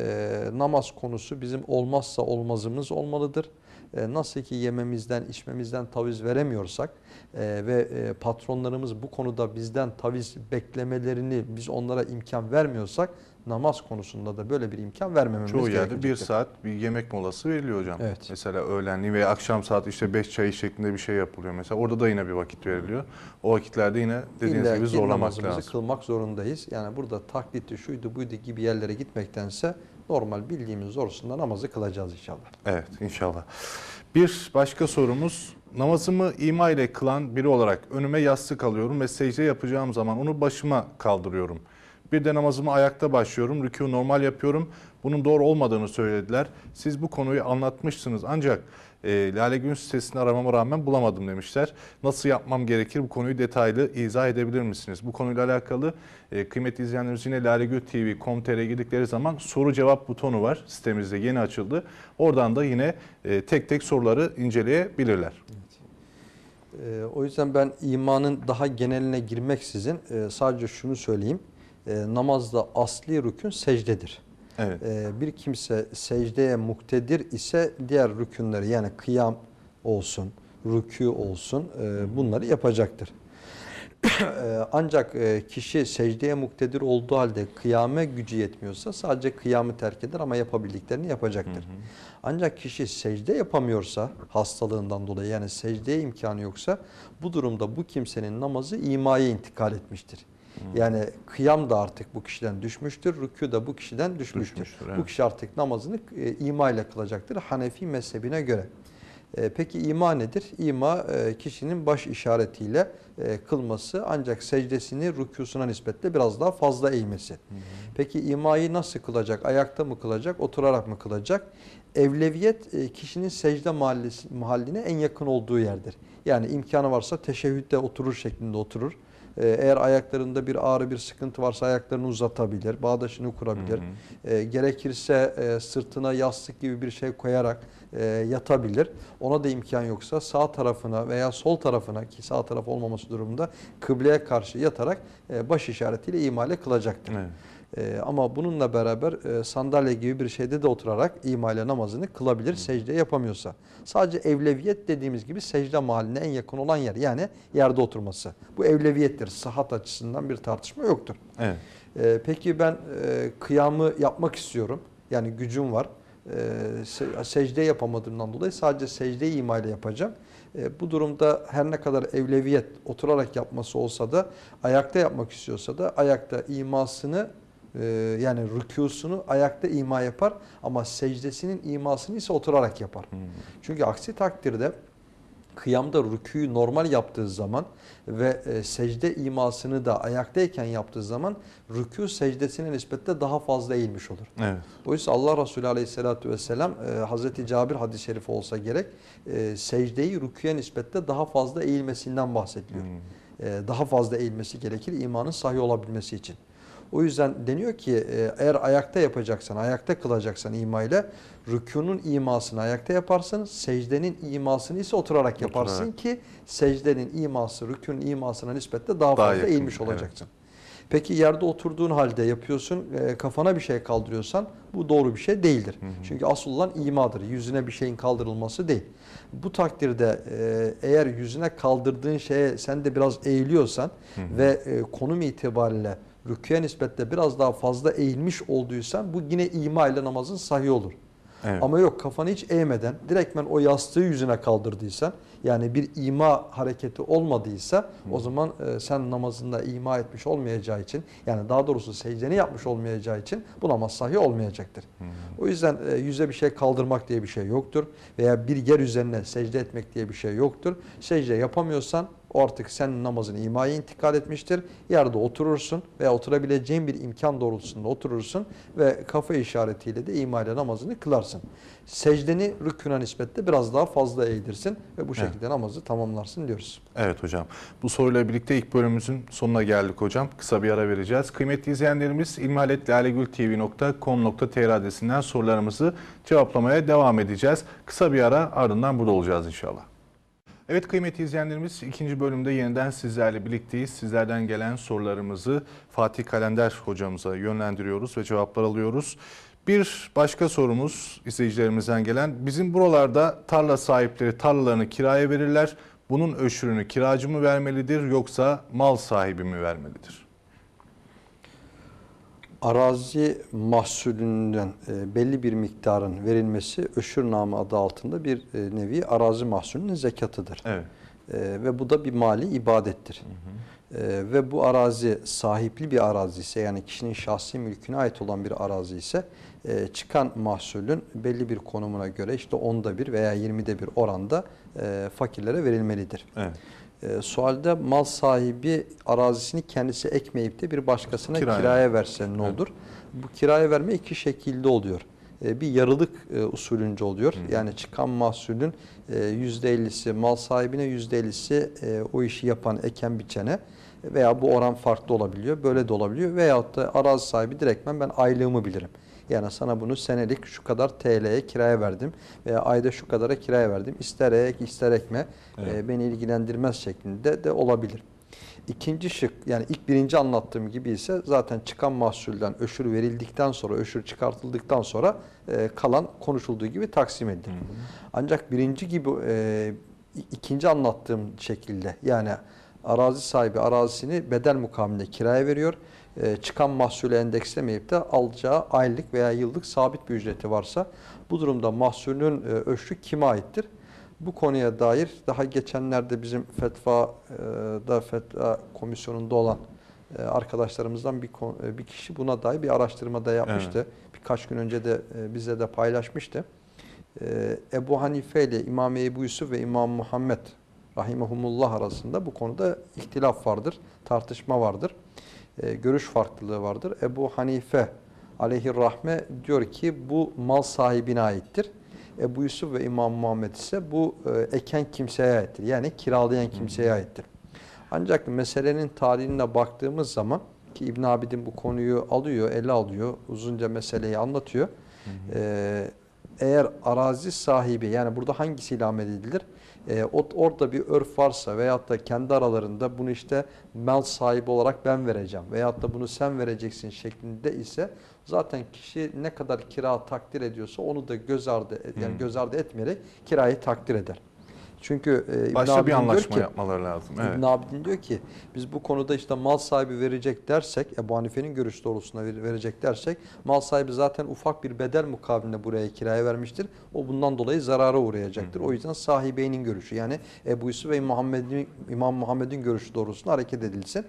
namaz konusu bizim olmazsa olmazımız olmalıdır. E, nasıl ki yememizden, içmemizden taviz veremiyorsak e, ve e, patronlarımız bu konuda bizden taviz beklemelerini biz onlara imkan vermiyorsak namaz konusunda da böyle bir imkan vermememiz Çoğu yerde bir saat bir yemek molası veriliyor hocam. Evet. Mesela öğlenliği veya akşam saat işte 5 çayı şeklinde bir şey yapılıyor mesela. Orada da yine bir vakit veriliyor. O vakitlerde yine dediğiniz İlla gibi zorlamak lazım. kılmak zorundayız. Yani burada taklitti, şuydu, buydu gibi yerlere gitmektense normal bildiğimiz zorusunda namazı kılacağız inşallah. Evet inşallah. Bir başka sorumuz namazımı ima ile kılan biri olarak önüme yastık alıyorum ve secde yapacağım zaman onu başıma kaldırıyorum. Bir de namazımı ayakta başlıyorum, rükû normal yapıyorum. Bunun doğru olmadığını söylediler. Siz bu konuyu anlatmışsınız ancak e, Lale Gün sitesinde aramama rağmen bulamadım demişler. Nasıl yapmam gerekir bu konuyu detaylı izah edebilir misiniz? Bu konuyla alakalı e, kıymetli izleyenlerimiz yine lalegültv.com.tr'ye girdikleri zaman soru cevap butonu var. Sitemizde yeni açıldı. Oradan da yine e, tek tek soruları inceleyebilirler. Ee, o yüzden ben imanın daha geneline girmeksizin e, sadece şunu söyleyeyim. E, namazda asli rükün secdedir. Evet. E, bir kimse secdeye muktedir ise diğer rükünleri yani kıyam olsun, rükû olsun e, bunları yapacaktır. Ancak kişi secdeye muktedir olduğu halde kıyame gücü yetmiyorsa sadece kıyamı terk eder ama yapabildiklerini yapacaktır. Ancak kişi secde yapamıyorsa hastalığından dolayı yani secdeye imkanı yoksa bu durumda bu kimsenin namazı imaya intikal etmiştir. Yani kıyam da artık bu kişiden düşmüştür, rükû da bu kişiden düşmüştür. Düşmüştür, evet. Bu kişi artık namazını e, ima ile kılacaktır Hanefi mezhebine göre. E, Peki ima nedir? İma e, kişinin baş işaretiyle e, kılması ancak secdesini rükûsuna nispetle biraz daha fazla eğmesi. Peki imayı nasıl kılacak? Ayakta mı kılacak? Oturarak mı kılacak? Evleviyet e, kişinin secde mahallesi, mahalline en yakın olduğu yerdir. Yani imkanı varsa teşehhütte oturur şeklinde oturur. E, Eğer ayaklarında bir ağrı, bir sıkıntı varsa ayaklarını uzatabilir, bağdaşını kurabilir. E, gerekirse e, sırtına yastık gibi bir şey koyarak e, yatabilir. Ona da imkan yoksa sağ tarafına veya sol tarafına ki sağ taraf olmaması durumunda kıbleye karşı yatarak e, baş işaretiyle imale kılacaktır. Evet. E, ama bununla beraber e, sandalye gibi bir şeyde de oturarak imale namazını kılabilir secde yapamıyorsa. Sadece evleviyet dediğimiz gibi secde mahalline en yakın olan yer yani yerde oturması. Bu evleviyettir. Sıhhat açısından bir tartışma yoktur. Evet. Ee, peki ben e, kıyamı yapmak istiyorum. Yani gücüm var. Ee, se- secde yapamadığımdan dolayı sadece secde ima ile yapacağım. Ee, bu durumda her ne kadar evleviyet oturarak yapması olsa da ayakta yapmak istiyorsa da ayakta imasını e, yani rükûsunu ayakta ima yapar ama secdesinin imasını ise oturarak yapar. Çünkü aksi takdirde kıyamda rükûyu normal yaptığı zaman ve e, secde imasını da ayaktayken yaptığı zaman rükû secdesine nispetle daha fazla eğilmiş olur. Evet. Dolayısıyla Allah Resulü Aleyhisselatü Vesselam e, Hazreti Cabir hadis-i şerifi olsa gerek e, secdeyi rüküye nispetle daha fazla eğilmesinden bahsediliyor. E, daha fazla eğilmesi gerekir imanın sahih olabilmesi için. O yüzden deniyor ki e, eğer ayakta yapacaksan, ayakta kılacaksan ima ile rükûnun imasını ayakta yaparsın, secdenin imasını ise oturarak yaparsın Oturarak. ki secdenin iması, rükûnün imasına nispetle daha Daha fazla yakın, eğilmiş evet. olacaksın. Peki yerde oturduğun halde yapıyorsun, e, kafana bir şey kaldırıyorsan bu doğru bir şey değildir. Çünkü asıl olan imadır. Yüzüne bir şeyin kaldırılması değil. Bu takdirde e, eğer yüzüne kaldırdığın şeye sen de biraz eğiliyorsan ve e, konum itibariyle rüküye nispetle biraz daha fazla eğilmiş olduysan bu yine ima ile namazın sahih olur. Evet. Ama yok kafanı hiç eğmeden direktmen o yastığı yüzüne kaldırdıysan yani bir ima hareketi olmadıysa o zaman e, sen namazında ima etmiş olmayacağı için yani daha doğrusu secdeni yapmış olmayacağı için bu namaz sahih olmayacaktır. O yüzden e, yüze bir şey kaldırmak diye bir şey yoktur veya bir yer üzerine secde etmek diye bir şey yoktur. Secde yapamıyorsan artık sen namazını imaya intikal etmiştir. Yerde oturursun veya oturabileceğin bir imkan doğrultusunda oturursun ve kafa işaretiyle de ima ile namazını kılarsın. Secdeni rükûna nispetle biraz daha fazla eğdirsin ve bu şekilde namazı tamamlarsın diyoruz. Evet hocam. Bu soruyla birlikte ilk bölümümüzün sonuna geldik hocam. Kısa bir ara vereceğiz. Kıymetli izleyenlerimiz ilmihaletlalegültv.com.tr adresinden sorularımızı cevaplamaya devam edeceğiz. Kısa bir ara ardından burada olacağız inşallah. Evet kıymetli izleyenlerimiz ikinci bölümde yeniden sizlerle birlikteyiz. Sizlerden gelen sorularımızı Fatih Kalender hocamıza yönlendiriyoruz ve cevaplar alıyoruz. Bir başka sorumuz izleyicilerimizden gelen bizim buralarda tarla sahipleri tarlalarını kiraya verirler. Bunun öşürünü kiracı mı vermelidir yoksa mal sahibi mi vermelidir? Arazi mahsulünden e, belli bir miktarın verilmesi öşürname adı altında bir e, nevi arazi mahsulünün zekatıdır. Evet. E, ve bu da bir mali ibadettir. E, ve bu arazi sahipli bir arazi ise yani kişinin şahsi mülküne ait olan bir arazi ise e, çıkan mahsulün belli bir konumuna göre işte onda bir veya yirmide bir oranda e, fakirlere verilmelidir. Evet. E, sualde mal sahibi arazisini kendisi ekmeyip de bir başkasına Kiraya. kiraya, verse ne olur? Bu kiraya verme iki şekilde oluyor. E, bir yarılık e, usulünce oluyor. Yani çıkan mahsulün e, %50'si mal sahibine, %50'si e, o işi yapan, eken biçene veya bu oran farklı olabiliyor. Böyle de olabiliyor. Veyahut da arazi sahibi direktmen ben aylığımı bilirim. Yani sana bunu senelik şu kadar TL'ye kiraya verdim veya ayda şu kadara kiraya verdim. İster ek ister ekme Evet. e, beni ilgilendirmez şeklinde de olabilir. İkinci şık yani ilk birinci anlattığım gibi ise zaten çıkan mahsulden öşür verildikten sonra öşür çıkartıldıktan sonra e, kalan konuşulduğu gibi taksim edilir. Ancak birinci gibi e, ikinci anlattığım şekilde yani arazi sahibi arazisini bedel mukabilinde kiraya veriyor. E, çıkan mahsulü endekslemeyip de alacağı aylık veya yıllık sabit bir ücreti varsa bu durumda mahsulün e, öşrü kime aittir? Bu konuya dair daha geçenlerde bizim fetvada fetva komisyonunda olan e, arkadaşlarımızdan bir e, bir kişi buna dair bir araştırmada yapmıştı. Birkaç gün önce de e, bize de paylaşmıştı. E, Ebu Hanife ile İmam Ebu Yusuf ve İmam Muhammed rahimehumullah arasında bu konuda ihtilaf vardır, tartışma vardır. E, Görüş farklılığı vardır. Ebu Hanife aleyhirrahme diyor ki bu mal sahibine aittir. Ebu Yusuf ve İmam Muhammed ise bu e, eken kimseye aittir. Yani kiralayan kimseye aittir. Ancak meselenin tarihine baktığımız zaman ki İbn Abidin bu konuyu alıyor, ele alıyor, uzunca meseleyi anlatıyor. Ee, eğer arazi sahibi yani burada hangisiyle amel edilir? O- orada bir örf varsa veyahut da kendi aralarında bunu işte mal sahibi olarak ben vereceğim veyahut da bunu sen vereceksin şeklinde ise zaten kişi ne kadar kira takdir ediyorsa onu da göz ardı yani Hmm. göz ardı etmeyerek kirayı takdir eder. Çünkü e, İbn Başka bir Abidin anlaşma ki, yapmaları lazım. Evet. İbn Abidin diyor ki biz bu konuda işte mal sahibi verecek dersek Ebu Hanife'nin görüş doğrultusunda ver- verecek dersek mal sahibi zaten ufak bir bedel mukabilinde buraya kiraya vermiştir. O bundan dolayı zarara uğrayacaktır. O yüzden sahibeynin görüşü yani Ebu Yusuf ve Muhammed'in, İmam Muhammed'in görüşü doğrultusunda hareket edilsin.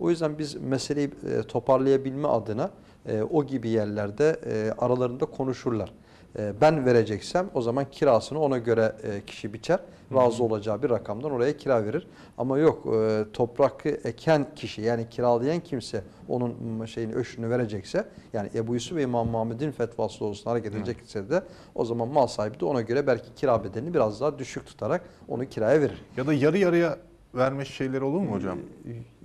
O yüzden biz meseleyi e, toparlayabilme adına e, o gibi yerlerde e, aralarında konuşurlar. E, ben vereceksem o zaman kirasını ona göre e, kişi biçer. Razı olacağı bir rakamdan oraya kira verir. Ama yok e, toprak eken kişi yani kiralayan kimse onun şeyini öşünü verecekse yani Ebu Yusuf ve İmam Muhammed'in fetvası doğrultusunda hareket edecekse de o zaman mal sahibi de ona göre belki kira bedelini biraz daha düşük tutarak onu kiraya verir. Ya da yarı yarıya verme şeyleri olur mu hocam?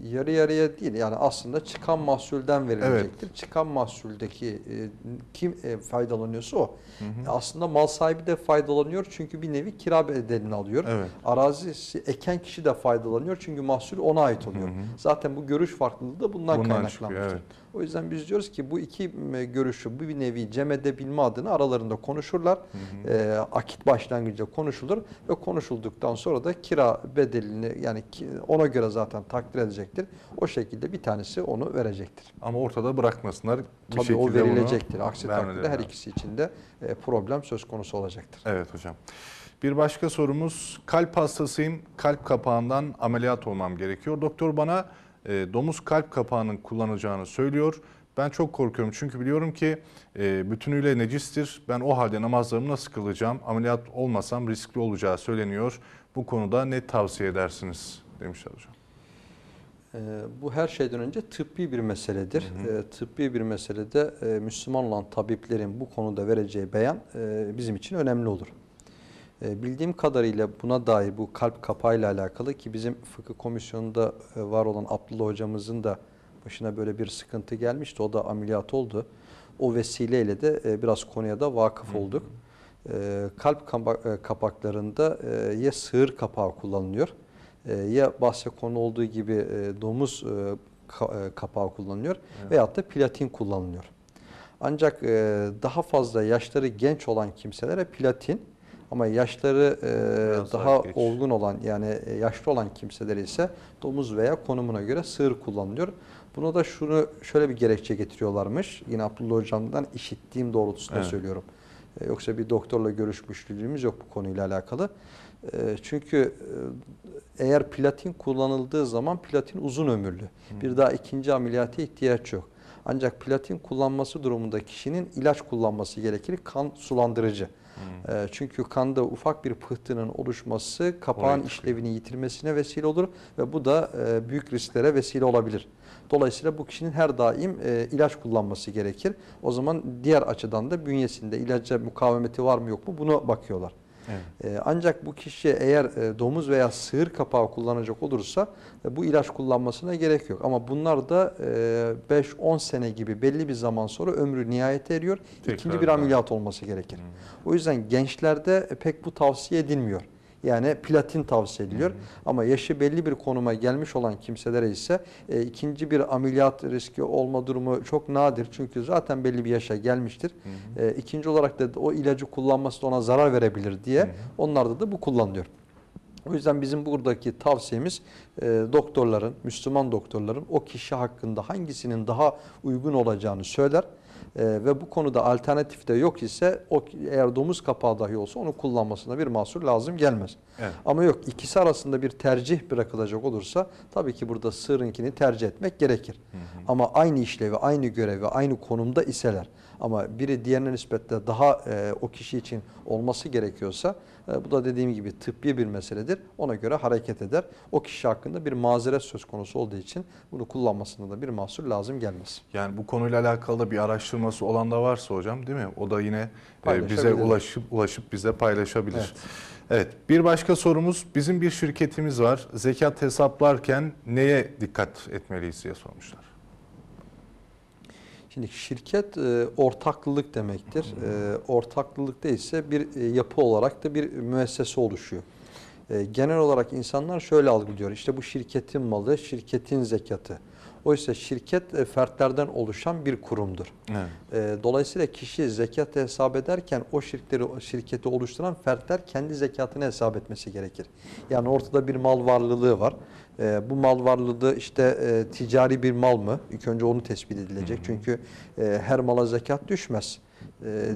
Yarı yarıya değil yani aslında çıkan mahsulden verilecektir. Çıkan mahsuldeki e, kim e, faydalanıyorsa o. Aslında mal sahibi de faydalanıyor çünkü bir nevi kira bedelini alıyor. Evet. Arazisi eken kişi de faydalanıyor çünkü mahsul ona ait oluyor. Zaten bu görüş farklılığı da bundan, Bundan kaynaklanmıştır. çıkıyor, evet. O yüzden biz diyoruz ki bu iki e, görüşü bu bir nevi cem edebilme adına aralarında konuşurlar. E, akit başlangıcında konuşulur ve konuşulduktan sonra da kira bedelini yani ona göre zaten takdir edecektir. O şekilde bir tanesi onu verecektir. Ama ortada bırakmasınlar. Bir Tabii o verilecektir. Aksi takdirde her ikisi için de e, problem söz konusu olacaktır. Evet hocam. Bir başka sorumuz kalp hastasıyım. Kalp kapağından ameliyat olmam gerekiyor. Doktor bana e, domuz kalp kapağının kullanacağını söylüyor. Ben çok korkuyorum çünkü biliyorum ki e, bütünüyle necistir. Ben o halde namazlarımı nasıl kılacağım? Ameliyat olmasam riskli olacağı söyleniyor. Bu konuda ne tavsiye edersiniz? demişler hocam. Ee, Bu her şeyden önce tıbbi bir meseledir. Ee, Tıbbi bir meselede e, Müslüman olan tabiplerin bu konuda vereceği beyan e, bizim için önemli olur. E, Bildiğim kadarıyla buna dair bu kalp kapağıyla alakalı ki bizim fıkıh komisyonunda var olan Abdullah hocamızın da başına böyle bir sıkıntı gelmişti. O da ameliyat oldu. O vesileyle de biraz konuya da vakıf olduk. E, Kalp kapa- e, kapaklarında ya sığır kapağı kullanılıyor ya bahse konu olduğu gibi e, domuz e, ka- e, kapağı kullanılıyor veyahut da platin kullanılıyor. Ancak e, daha fazla yaşları genç olan kimselere platin ama yaşları e, Biraz daha geç. olgun olan yani e, yaşlı olan kimseler ise domuz veya konumuna göre sığır kullanılıyor. Buna da şunu şöyle bir gerekçe getiriyorlarmış. Yine Abdullah hocamdan işittiğim doğrultusunda Evet. söylüyorum. E, Yoksa bir doktorla görüşmüşlüğümüz yok bu konuyla alakalı. E, Çünkü e, eğer platin kullanıldığı zaman platin uzun ömürlü. Bir daha ikinci ameliyata ihtiyaç yok. Ancak platin kullanması durumunda kişinin ilaç kullanması gerekir. Kan sulandırıcı. E, Çünkü kanda ufak bir pıhtının oluşması kapağın işlevini yitirmesine vesile olur ve bu da e, büyük risklere vesile olabilir. Dolayısıyla bu kişinin her daim e, ilaç kullanması gerekir. O zaman diğer açıdan da bünyesinde ilaca mukavemeti var mı yok mu bunu bakıyorlar. Evet. E, ancak bu kişi eğer e, domuz veya sığır kapağı kullanacak olursa e, bu ilaç kullanmasına gerek yok. Ama bunlar da e, 5-10 sene gibi belli bir zaman sonra ömrü nihayete eriyor. Tekrar İkinci bir ameliyat olması gerekir. O yüzden gençlerde pek bu tavsiye edilmiyor. Yani platin tavsiye ediliyor. Ama yaşı belli bir konuma gelmiş olan kimselere ise e, ikinci bir ameliyat riski olma durumu çok nadir. Çünkü zaten belli bir yaşa gelmiştir. E, ikinci olarak da o ilacı kullanması da ona zarar verebilir diye onlarda da bu kullanılıyor. O yüzden bizim buradaki tavsiyemiz e, doktorların, Müslüman doktorların o kişi hakkında hangisinin daha uygun olacağını söyler. E, ve bu konuda alternatif de yok ise o eğer domuz kapağı dahi olsa onu kullanmasına bir mahsur lazım gelmez. Evet. Ama yok ikisi arasında bir tercih bırakılacak olursa tabii ki burada sığırınkini tercih etmek gerekir. Ama aynı işlevi, aynı görevi, aynı konumda iseler ama biri diğerine nispetle daha e, o kişi için olması gerekiyorsa e, bu da dediğim gibi tıbbi bir meseledir. Ona göre hareket eder. O kişi hakkında bir mazeret söz konusu olduğu için bunu kullanmasında da bir mahsur lazım gelmez. Yani bu konuyla alakalı da bir araştırması olan da varsa hocam değil mi? O da yine e, bize ulaşıp ulaşıp bize paylaşabilir. Evet. Bir başka sorumuz bizim bir şirketimiz var. Zekat hesaplarken neye dikkat etmeliyiz diye sormuşlar. Şimdi şirket e, ortaklılık demektir. E, ortaklılıkta ise bir e, yapı olarak da bir müessese oluşuyor. E, genel olarak insanlar şöyle algılıyor. İşte bu şirketin malı, şirketin zekatı. Oysa şirket e, fertlerden oluşan bir kurumdur. Evet. E, dolayısıyla kişi zekat hesap ederken o şirketleri, şirketi oluşturan fertler kendi zekatını hesap etmesi gerekir. Yani ortada bir mal varlılığı var. E, bu mal varlılığı işte e, ticari bir mal mı? İlk önce onu tespit edilecek. Çünkü e, her mala zekat düşmez. E,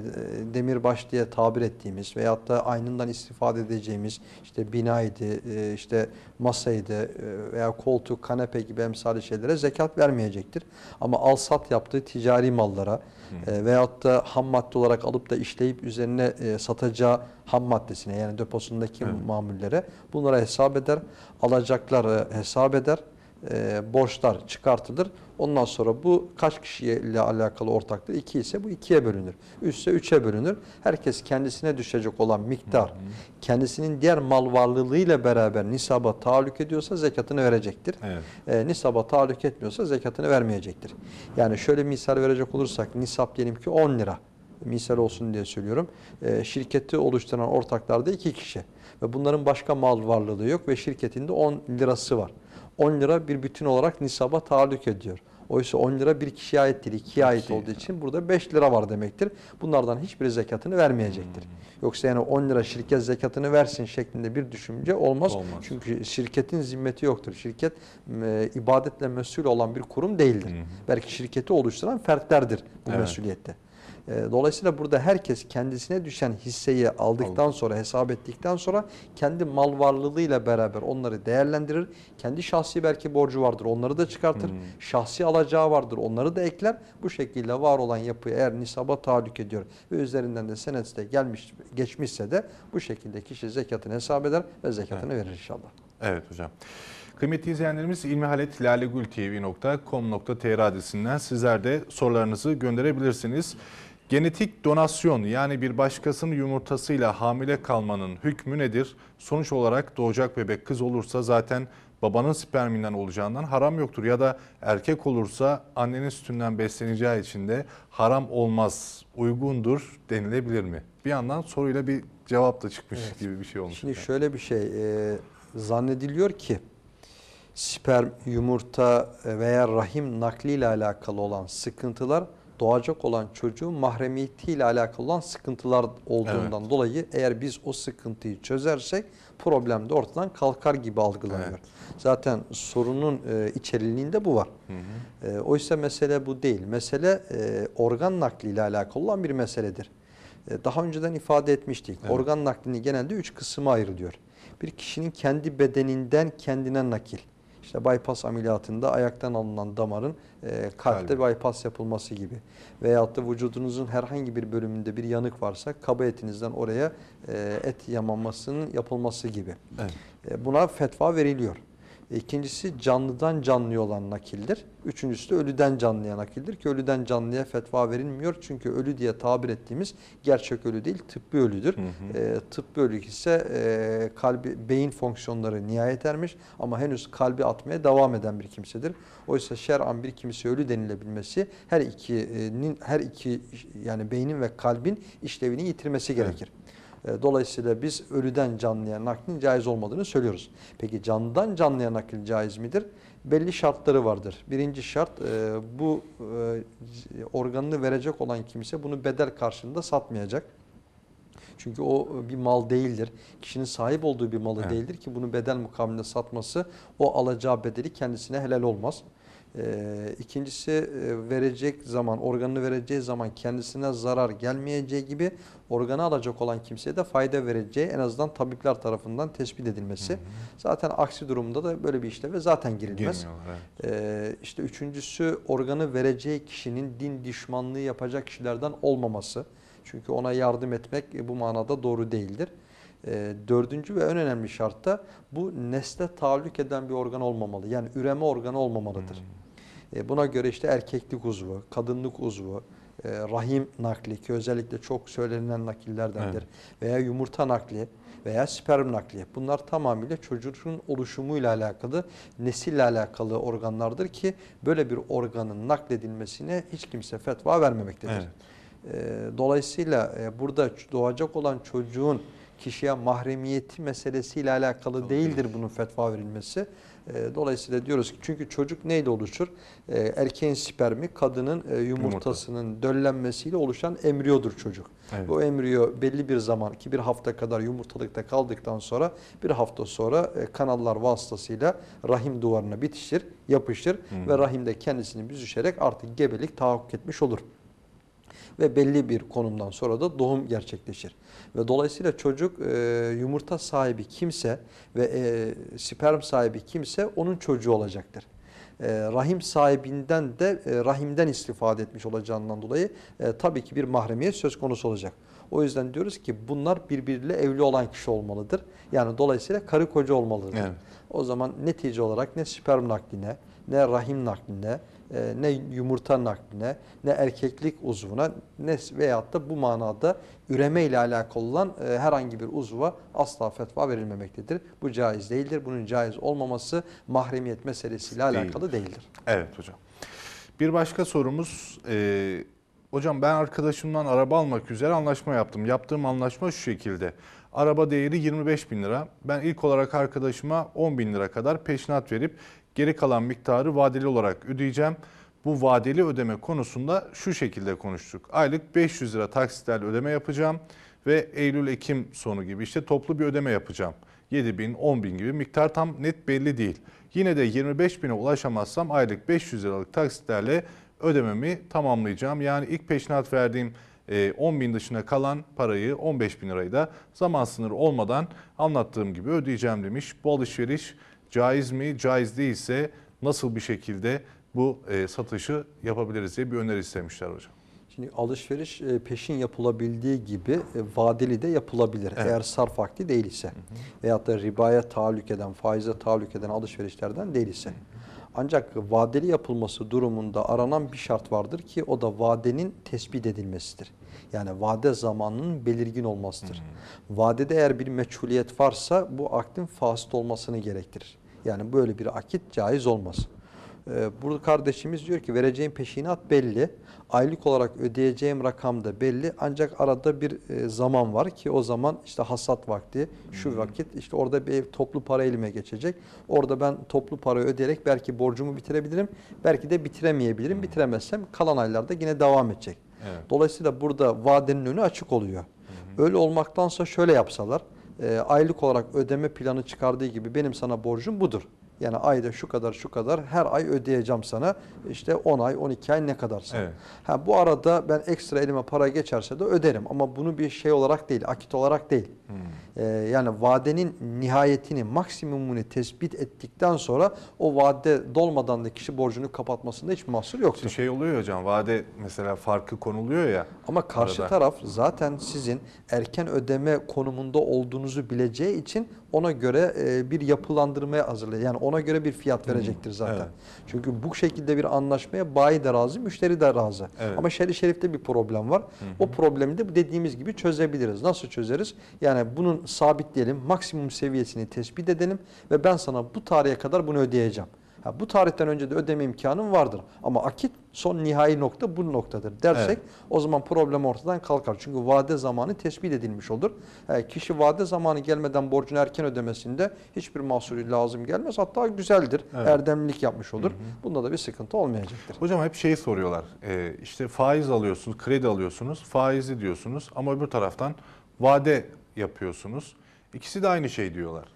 demirbaş diye tabir ettiğimiz veyahut da aynından istifade edeceğimiz işte binaydı, e, işte masaydı e, veya koltuk, kanepe gibi emsali şeylere zekat vermeyecektir. Ama al sat yaptığı ticari mallara veyahut da ham madde olarak alıp da işleyip üzerine satacağı ham maddesine yani deposundaki Evet. mamullere bunlara hesap eder. Alacakları hesap eder. E, borçlar çıkartılır. Ondan sonra bu kaç kişiyle alakalı ortaklığı? İki ise bu ikiye bölünür. Üç ise üçe bölünür. Herkes kendisine düşecek olan miktar kendisinin diğer mal varlığıyla beraber nisaba tahallük ediyorsa zekatını verecektir. Evet. E, nisaba tahallük etmiyorsa zekatını vermeyecektir. Yani şöyle misal verecek olursak nisap diyelim ki 10 lira. Misal olsun diye söylüyorum. E, şirketi oluşturan ortaklarda iki kişi. Ve bunların başka mal varlığı yok ve şirketinde 10 lirası var. 10 lira bir bütün olarak nisaba tahallük ediyor. Oysa 10 lira bir kişiye ait değil, ikiye ait İki, olduğu için burada 5 lira var demektir. Bunlardan hiçbiri zekatını vermeyecektir. Yoksa yani 10 lira şirket zekatını versin şeklinde bir düşünce olmaz. Olmaz. Çünkü şirketin zimmeti yoktur. Şirket e, ibadetle mesul olan bir kurum değildir. Belki şirketi oluşturan fertlerdir bu Evet. mesuliyette. E, Dolayısıyla burada herkes kendisine düşen hisseyi aldıktan sonra, hesap ettikten sonra kendi mal varlığıyla beraber onları değerlendirir. Kendi şahsi belki borcu vardır, onları da çıkartır. Şahsi alacağı vardır, onları da ekler. Bu şekilde var olan yapı eğer nisaba tahallük ediyor ve üzerinden de senetse gelmiş geçmişse de bu şekilde kişi zekatını hesap eder ve zekatını verir inşallah. Evet hocam. Kıymetli izleyenlerimiz ilmihaletlalegültv.com.tr adresinden sizler de sorularınızı gönderebilirsiniz. Genetik donasyon yani bir başkasının yumurtasıyla hamile kalmanın hükmü nedir? Sonuç olarak doğacak bebek kız olursa zaten babanın sperminden olacağından haram yoktur. Ya da erkek olursa annenin sütünden besleneceği için de haram olmaz, uygundur denilebilir mi? Bir yandan soruyla bir cevap da çıkmış gibi bir şey olmuş. Şimdi şöyle bir şey e, zannediliyor ki sperm, yumurta veya rahim nakliyle alakalı olan sıkıntılar doğacak olan çocuğun mahremiyetiyle alakalı olan sıkıntılar olduğundan dolayı eğer biz o sıkıntıyı çözersek problem de ortadan kalkar gibi algılanıyor. Evet. Zaten sorunun e, içeriliğinde bu var. E, oysa mesele bu değil. Mesele e, organ nakliyle alakalı olan bir meseledir. E, daha önceden ifade etmiştik. Evet. Organ naklini genelde üç kısma ayrılıyor. Bir kişinin kendi bedeninden kendine nakil. İşte bypass ameliyatında ayaktan alınan damarın e, kalpte bypass yapılması gibi. Veyahut da vücudunuzun herhangi bir bölümünde bir yanık varsa kaba etinizden oraya e, et yamanmasının yapılması gibi. Evet. E, Buna fetva veriliyor. İkincisi canlıdan canlıya olan nakildir. Üçüncüsü de ölüden canlıya nakildir ki ölüden canlıya fetva verilmiyor. Çünkü ölü diye tabir ettiğimiz gerçek ölü değil tıbbi ölüdür. Hı hı. E, tıbbi ölü ise e, kalbi, beyin fonksiyonları nihayet ermiş ama henüz kalbi atmaya devam eden bir kimsedir. Oysa şer'an bir kimse ölü denilebilmesi her ikinin her iki yani beynin ve kalbin işlevini yitirmesi gerekir. E, Dolayısıyla biz ölüden canlıya naklin caiz olmadığını söylüyoruz. Peki canlıdan canlıya nakil caiz midir? Belli şartları vardır. Birinci şart e, bu e, organını verecek olan kimse bunu bedel karşılığında satmayacak. Çünkü o bir mal değildir. Kişinin sahip olduğu bir malı Evet. değildir ki bunu bedel mukabilinde satması o alacağı bedeli kendisine helal olmaz. Ee, ikincisi e, verecek zaman, organını vereceği zaman kendisine zarar gelmeyeceği gibi organı alacak olan kimseye de fayda vereceği en azından tabipler tarafından tespit edilmesi. Zaten aksi durumda da böyle bir işleve zaten girilmez. Girmiyorlar, evet. Ee, işte üçüncüsü organı vereceği kişinin din düşmanlığı yapacak kişilerden olmaması. Çünkü ona yardım etmek e, bu manada doğru değildir. Ee, dördüncü ve en önemli şart da bu nesle tahallük eden bir organ olmamalı. Yani üreme organı olmamalıdır. E, buna göre işte erkeklik uzvu, kadınlık uzvu, e, rahim nakli ki özellikle çok söylenilen nakillerdendir. Veya yumurta nakli veya sperm nakli. Bunlar tamamıyla çocuğun oluşumuyla alakalı, nesille alakalı organlardır ki böyle bir organın nakledilmesine hiç kimse fetva vermemektedir. Evet. E, Dolayısıyla e, burada doğacak olan çocuğun kişiye mahremiyeti meselesiyle alakalı değildir bunun fetva verilmesi. E, Dolayısıyla diyoruz ki çünkü çocuk neyle oluşur? E, Erkeğin spermi, kadının e, yumurtasının döllenmesiyle oluşan embriyodur çocuk. Evet. Bu embriyo belli bir zaman ki bir hafta kadar yumurtalıkta kaldıktan sonra bir hafta sonra e, kanallar vasıtasıyla rahim duvarına bitişir, yapışır ve rahimde kendisini büzüşerek artık gebelik tahakkuk etmiş olur ve belli bir konumdan sonra da doğum gerçekleşir. Ve dolayısıyla çocuk e, yumurta sahibi kimse ve e, sperm sahibi kimse onun çocuğu olacaktır. E, rahim sahibinden de e, rahimden istifade etmiş olacağından dolayı e, tabii ki bir mahremiyet söz konusu olacak. O yüzden diyoruz ki bunlar birbiriyle evli olan kişi olmalıdır. Yani dolayısıyla karı koca olmalıdır. Evet. O zaman netice olarak ne sperm nakline, ne rahim nakline, e, ne yumurta nakline, ne erkeklik uzvuna, ne veyahut da bu manada üreme ile alakalı olan e, herhangi bir uzva asla fetva verilmemektedir. Bu caiz değildir. Bunun caiz olmaması mahremiyet meselesiyle alakalı değildir. Evet hocam. Bir başka sorumuz, e, hocam ben arkadaşımdan araba almak üzere anlaşma yaptım. Yaptığım anlaşma şu şekilde. Araba değeri 25 bin lira. Ben ilk olarak arkadaşıma 10 bin lira kadar peşinat verip geri kalan miktarı vadeli olarak ödeyeceğim. Bu vadeli ödeme konusunda şu şekilde konuştuk. Aylık 500 lira taksitlerle ödeme yapacağım ve Eylül-Ekim sonu gibi işte toplu bir ödeme yapacağım. 7 bin, 10 bin gibi miktar tam net belli değil. Yine de 25 bine ulaşamazsam aylık 500 liralık taksitlerle ödememi tamamlayacağım. Yani ilk peşinat verdiğim e, 10 bin dışına kalan parayı 15 bin lirayı da zaman sınırı olmadan anlattığım gibi ödeyeceğim demiş. Bu alışveriş caiz mi? Caiz değilse nasıl bir şekilde bu e, satışı yapabiliriz diye bir öneri istemişler hocam. Şimdi alışveriş e, peşin yapılabildiği gibi e, vadeli de yapılabilir. Evet. Eğer sarf vakti değil ise veyahut da ribaya tahallük eden, faize tahallük eden alışverişlerden değil ise. Ancak vadeli yapılması durumunda aranan bir şart vardır ki o da vadenin tespit edilmesidir. Yani vade zamanının belirgin olmasıdır. Vadede eğer bir meçhuliyet varsa bu akdin fasit olmasını gerektirir. Yani böyle bir akit caiz olmaz. Ee, Burada kardeşimiz diyor ki vereceğim peşinat belli. Aylık olarak ödeyeceğim rakam da belli. Ancak arada bir e, zaman var ki o zaman işte hasat vakti, şu vakit işte orada bir toplu para elime geçecek. Orada ben toplu para ödeyerek belki borcumu bitirebilirim. Belki de bitiremeyebilirim. Bitiremezsem kalan aylarda yine devam edecek. Evet. Dolayısıyla burada vadenin önü açık oluyor. Öyle olmaktansa şöyle yapsalar, e, aylık olarak ödeme planı çıkardığı gibi benim sana borcum budur. Yani ayda şu kadar şu kadar her ay ödeyeceğim sana işte 10 ay 12 ay ne kadarsa. Evet. Ha, bu arada ben ekstra elime para geçerse de öderim ama bunu bir şey olarak değil akit olarak değil. Ee, yani vadenin nihayetini maksimumunu tespit ettikten sonra o vade dolmadan da kişi borcunu kapatmasında hiçbir mahsur yoktur. İşte şey oluyor hocam vade mesela farkı konuluyor ya. Ama karşı Arada. taraf zaten sizin erken ödeme konumunda olduğunuzu bileceği için ona göre e, bir yapılandırmaya hazırlıyor. Yani ona göre bir fiyat verecektir zaten. evet. Çünkü bu şekilde bir anlaşmaya bayi de razı, müşteri de razı. Evet. Ama şer'i şerifte bir problem var. O problemi de dediğimiz gibi çözebiliriz. Nasıl çözeriz? Yani bunun sabitleyelim, maksimum seviyesini tespit edelim ve ben sana bu tarihe kadar bunu ödeyeceğim. Ha, bu tarihten önce de ödeme imkanım vardır. Ama akit son nihai nokta bu noktadır dersek Evet. o zaman problem ortadan kalkar. Çünkü vade zamanı tespit edilmiş olur. E, kişi vade zamanı gelmeden borcunu erken ödemesinde hiçbir mahsuru lazım gelmez. Hatta güzeldir. Evet. Erdemlilik yapmış olur. Bunda da bir sıkıntı olmayacaktır. Hocam hep şeyi soruyorlar. Ee, işte faiz alıyorsunuz, kredi alıyorsunuz, faizli diyorsunuz ama öbür taraftan vade yapıyorsunuz. İkisi de aynı şey diyorlar.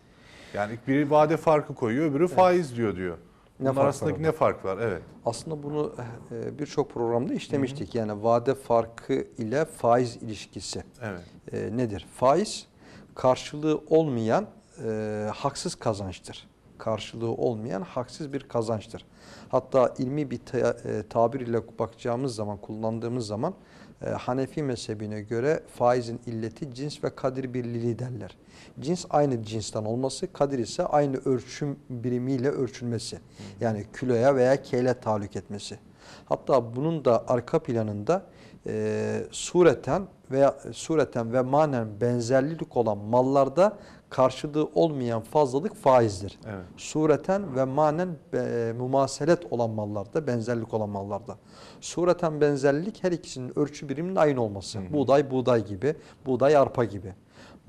Yani biri vade farkı koyuyor, öbürü faiz diyor diyor. Ne Bunun arasındaki ne fark var? Evet. Aslında bunu e, birçok programda işlemiştik. Yani vade farkı ile faiz ilişkisi Evet. e, nedir? Faiz karşılığı olmayan e, haksız kazançtır. Karşılığı olmayan haksız bir kazançtır. Hatta ilmi bir ta, e, tabir ile bakacağımız zaman, kullandığımız zaman e, Hanefi mezhebine göre faizin illeti cins ve kadir birliği derler. Cins aynı cinsten olması, kadir ise aynı ölçüm birimiyle ölçülmesi. Yani kiloya veya keyle tahallük etmesi. Hatta bunun da arka planında e, sureten veya sureten ve manen benzerlik olan mallarda karşılığı olmayan fazlalık faizdir. Evet. Sureten ve manen e, mumaselet olan mallarda, benzerlik olan mallarda. Sureten benzerlik her ikisinin ölçü biriminin aynı olması. Buğday buğday gibi, buğday arpa gibi.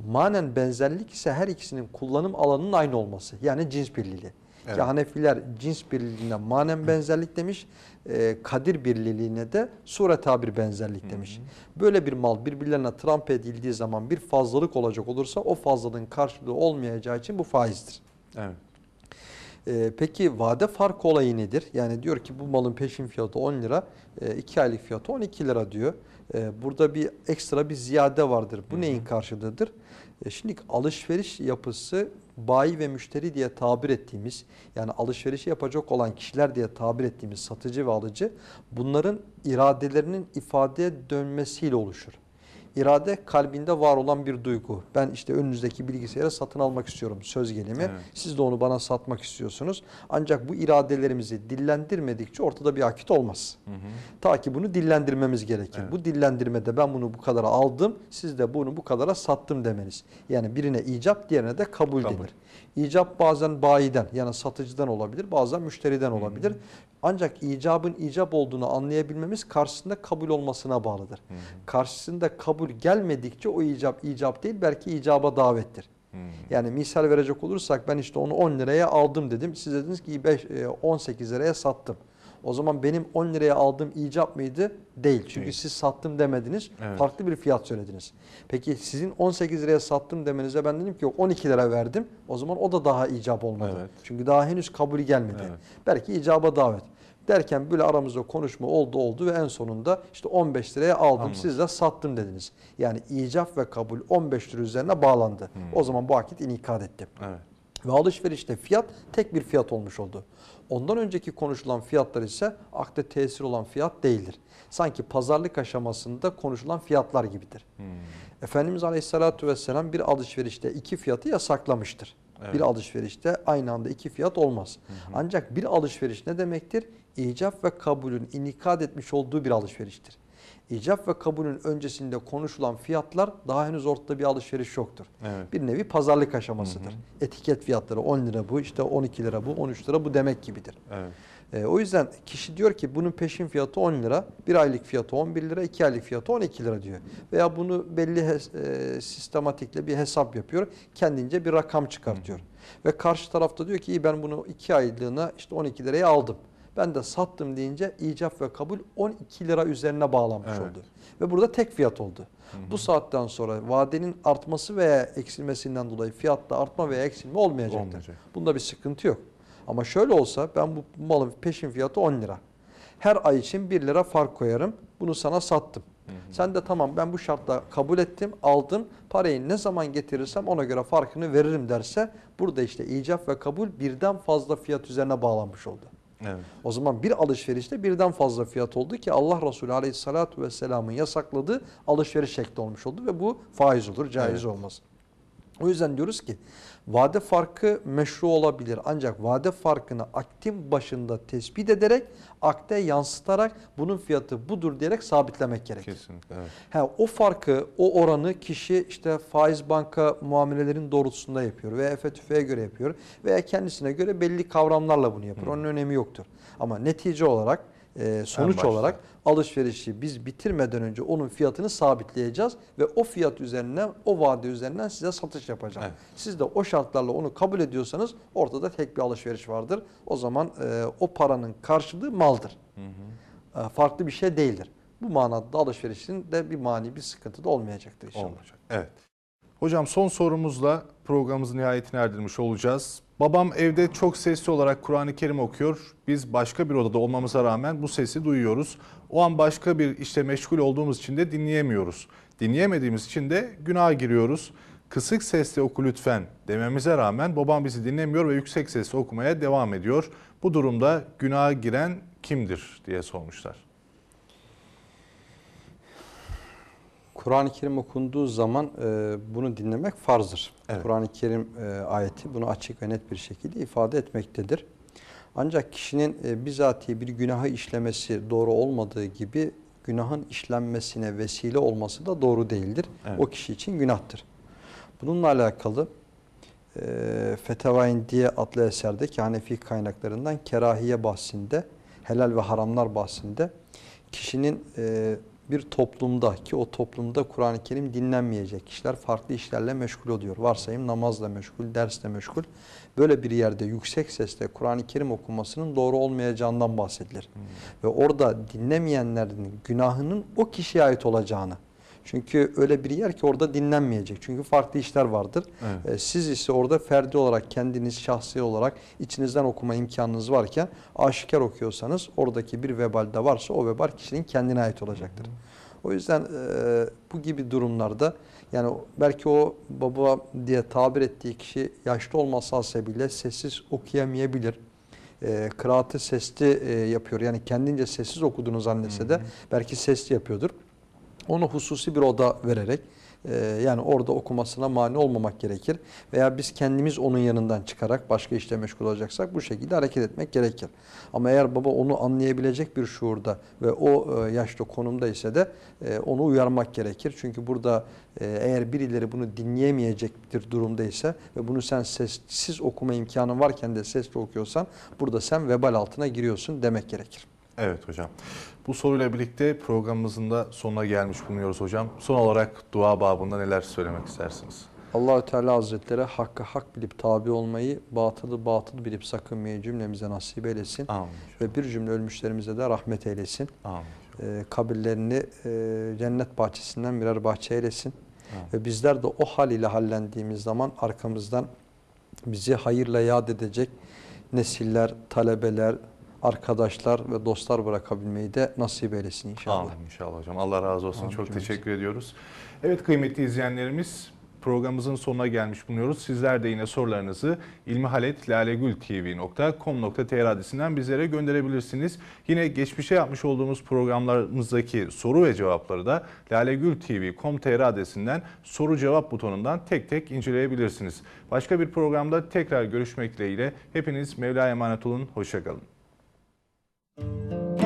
Manen benzerlik ise her ikisinin kullanım alanının aynı olması. Yani cins birliği. Evet. Ki Hanefiler cins birliğine manen benzerlik demiş, e, kadir birliğine de sure tabir benzerlik demiş. Böyle bir mal birbirlerine tramp edildiği zaman bir fazlalık olacak olursa o fazlalığın karşılığı olmayacağı için bu faizdir. Evet. Ee, peki vade farkı olayı nedir? Yani diyor ki bu malın peşin fiyatı 10 lira, 2 aylık fiyatı 12 lira diyor. Ee, burada bir ekstra bir ziyade vardır. Bu neyin karşılığıdır? E, şimdi alışveriş yapısı bayi ve müşteri diye tabir ettiğimiz yani alışverişi yapacak olan kişiler diye tabir ettiğimiz satıcı ve alıcı bunların iradelerinin ifadeye dönmesiyle oluşur. İrade kalbinde var olan bir duygu. Ben işte önünüzdeki bilgisayarı satın almak istiyorum söz gelimi. Evet. Siz de onu bana satmak istiyorsunuz. Ancak bu iradelerimizi dillendirmedikçe ortada bir akit olmaz. Ta ki bunu dillendirmemiz gerekir. Evet. Bu dillendirmede ben bunu bu kadara aldım, siz de bunu bu kadara sattım demeniz. Yani birine icap, diğerine de kabul, Kabul. denir. İcap bazen bayiden yani satıcıdan olabilir, bazen müşteriden olabilir. Ancak icabın icap olduğunu anlayabilmemiz karşısında kabul olmasına bağlıdır. Karşısında kabul gelmedikçe o icap icap değil belki icaba davettir. Yani misal verecek olursak ben işte onu 10 liraya aldım dedim. Siz dediniz ki beş- e, 18 liraya sattım. O zaman benim 10 liraya aldığım icap mıydı? Değil. Çünkü Değil. siz sattım demediniz. Evet. Farklı bir fiyat söylediniz. Peki sizin 18 liraya sattım demenize ben dedim ki yok 12 lira verdim. O zaman o da daha icap olmadı. Evet. Çünkü daha henüz kabulü gelmedi. Evet. Belki icaba davet. Derken böyle aramızda konuşma oldu oldu ve en sonunda işte 15 liraya aldım Anladım. siz de sattım dediniz. Yani icap ve kabul 15 lira üzerine bağlandı. O zaman bu akit inikad etti. Evet. Ve alışverişte fiyat tek bir fiyat olmuş oldu. Ondan önceki konuşulan fiyatlar ise akde tesir olan fiyat değildir. Sanki pazarlık aşamasında konuşulan fiyatlar gibidir. Efendimiz Aleyhisselatü Vesselam bir alışverişte iki fiyatı yasaklamıştır. Evet. Bir alışverişte aynı anda iki fiyat olmaz. Ancak bir alışveriş ne demektir? İcap ve kabulün inikat etmiş olduğu bir alışveriştir. İcap ve kabulün öncesinde konuşulan fiyatlar daha henüz ortada bir alışveriş yoktur. Evet. Bir nevi pazarlık aşamasıdır. Etiket fiyatları 10 lira bu, işte 12 lira bu, 13 lira bu demek gibidir. Evet. E, o yüzden kişi diyor ki bunun peşin fiyatı 10 lira, bir aylık fiyatı 11 lira, iki aylık fiyatı 12 lira diyor. Veya bunu belli e, sistematikle bir hesap yapıyor, kendince bir rakam çıkartıyor. Ve karşı tarafta diyor ki ben bunu iki aylığına işte 12 liraya aldım. Ben de sattım deyince icap ve kabul 12 lira üzerine bağlanmış Evet. oldu. Ve burada tek fiyat oldu. Bu saatten sonra vadenin artması veya eksilmesinden dolayı fiyatta artma veya eksilme olmayacaktır. Olmayacak. Bunda bir sıkıntı yok. Ama şöyle olsa ben bu malın peşin fiyatı 10 lira. Her ay için 1 lira fark koyarım. Bunu sana sattım. Sen de tamam ben bu şartla kabul ettim, aldım. Parayı ne zaman getirirsem ona göre farkını veririm derse burada işte icap ve kabul birden fazla fiyat üzerine bağlanmış oldu. Evet. O zaman bir alışverişte birden fazla fiyat oldu ki Allah Resulü Aleyhisselatü Vesselam'ın yasakladığı alışveriş şekli olmuş oldu ve bu faiz olur, caiz Evet. olmaz. O yüzden diyoruz ki vade farkı meşru olabilir ancak vade farkını aktin başında tespit ederek akte yansıtarak bunun fiyatı budur diyerek sabitlemek gerekir. Kesinlikle. Evet. Ha, o farkı, o oranı kişi işte faiz banka muamelelerin doğrultusunda yapıyor veya efe tüfeğe göre yapıyor veya kendisine göre belli kavramlarla bunu yapıyor. Onun önemi yoktur. Ama netice olarak, e, sonuç olarak alışverişi biz bitirmeden önce onun fiyatını sabitleyeceğiz ve o fiyat üzerinden, o vade üzerinden size satış yapacağım. Evet. Siz de o şartlarla onu kabul ediyorsanız ortada tek bir alışveriş vardır. O zaman e, o paranın karşılığı maldır. E, farklı bir şey değildir. Bu manada da alışverişin de bir mani bir sıkıntı da olmayacaktır inşallah. Olmayacak. Evet. Hocam son sorumuzla programımızın nihayetine erdirmiş olacağız. Babam evde çok sesli olarak Kur'an-ı Kerim okuyor. Biz başka bir odada olmamıza rağmen bu sesi duyuyoruz. O an başka bir işte meşgul olduğumuz için de dinleyemiyoruz. Dinleyemediğimiz için de günaha giriyoruz. Kısık sesle oku lütfen dememize rağmen babam bizi dinlemiyor ve yüksek sesle okumaya devam ediyor. Bu durumda günaha giren kimdir diye sormuşlar. Kur'an-ı Kerim okunduğu zaman e, bunu dinlemek farzdır. Evet. Kur'an-ı Kerim e, ayeti bunu açık ve net bir şekilde ifade etmektedir. Ancak kişinin e, bizatihi bir günahı işlemesi doğru olmadığı gibi günahın işlenmesine vesile olması da doğru değildir. Evet. O kişi için günahtır. Bununla alakalı e, Fetevain diye adlı eserdeki Hanefi kaynaklarından kerahiye bahsinde, helal ve haramlar bahsinde kişinin e, bir toplumda ki o toplumda Kur'an-ı Kerim dinlenmeyecek kişiler farklı işlerle meşgul oluyor. Varsayım namazla meşgul, dersle meşgul. Böyle bir yerde yüksek sesle Kur'an-ı Kerim okunmasının doğru olmayacağından bahsedilir. Ve orada dinlemeyenlerin günahının o kişiye ait olacağını. Çünkü öyle bir yer ki orada dinlenmeyecek. Çünkü farklı işler vardır. Evet. E, Siz ise orada ferdi olarak kendiniz şahsi olarak içinizden okuma imkanınız varken aşikar okuyorsanız oradaki bir vebal de varsa o vebal kişinin kendine ait olacaktır. O yüzden e, bu gibi durumlarda yani belki o baba diye tabir ettiği kişi yaşlı olması hasebiyle sessiz okuyamayabilir. E, kıraatı sesli e, yapıyor. Yani kendince sessiz okuduğunu zannetse de belki sesli yapıyordur. Onu hususi bir oda vererek e, yani orada okumasına mani olmamak gerekir. Veya biz kendimiz onun yanından çıkarak başka işle meşgul olacaksak bu şekilde hareket etmek gerekir. Ama eğer baba onu anlayabilecek bir şuurda ve o e, yaşta konumda ise de e, onu uyarmak gerekir. Çünkü burada eğer birileri bunu dinleyemeyecek bir durumda ise ve bunu sen sessiz okuma imkanın varken de sesli okuyorsan burada sen vebal altına giriyorsun demek gerekir. Evet hocam. Bu soruyla birlikte programımızın da sonuna gelmiş bulunuyoruz hocam. Son olarak dua babında neler söylemek istersiniz? Allahü Teala Hazretleri hakkı hak bilip tabi olmayı, batılı batıl bilip sakınmayı cümlemize nasip eylesin. Amin. Ve bir cümle ölmüşlerimize de rahmet eylesin. Amin. Ee, kabirlerini e, cennet bahçesinden birer bahçe eylesin. Amin. Ve bizler de o hal ile hallendiğimiz zaman arkamızdan bizi hayırla yad edecek nesiller, talebeler, arkadaşlar ve dostlar bırakabilmeyi de nasip eylesin inşallah. Amin inşallah hocam. Allah razı olsun. Amin Çok teşekkür ediyoruz. Evet kıymetli izleyenlerimiz programımızın sonuna gelmiş bulunuyoruz. Sizler de yine sorularınızı ilmihaletlalegültv.com.tr adresinden bizlere gönderebilirsiniz. Yine geçmişe yapmış olduğumuz programlarımızdaki soru ve cevapları da lalegültv.com.tr adresinden soru cevap butonundan tek tek inceleyebilirsiniz. Başka bir programda tekrar görüşmek dileğiyle hepiniz Mevla'ya emanet olun. Hoşçakalın. Música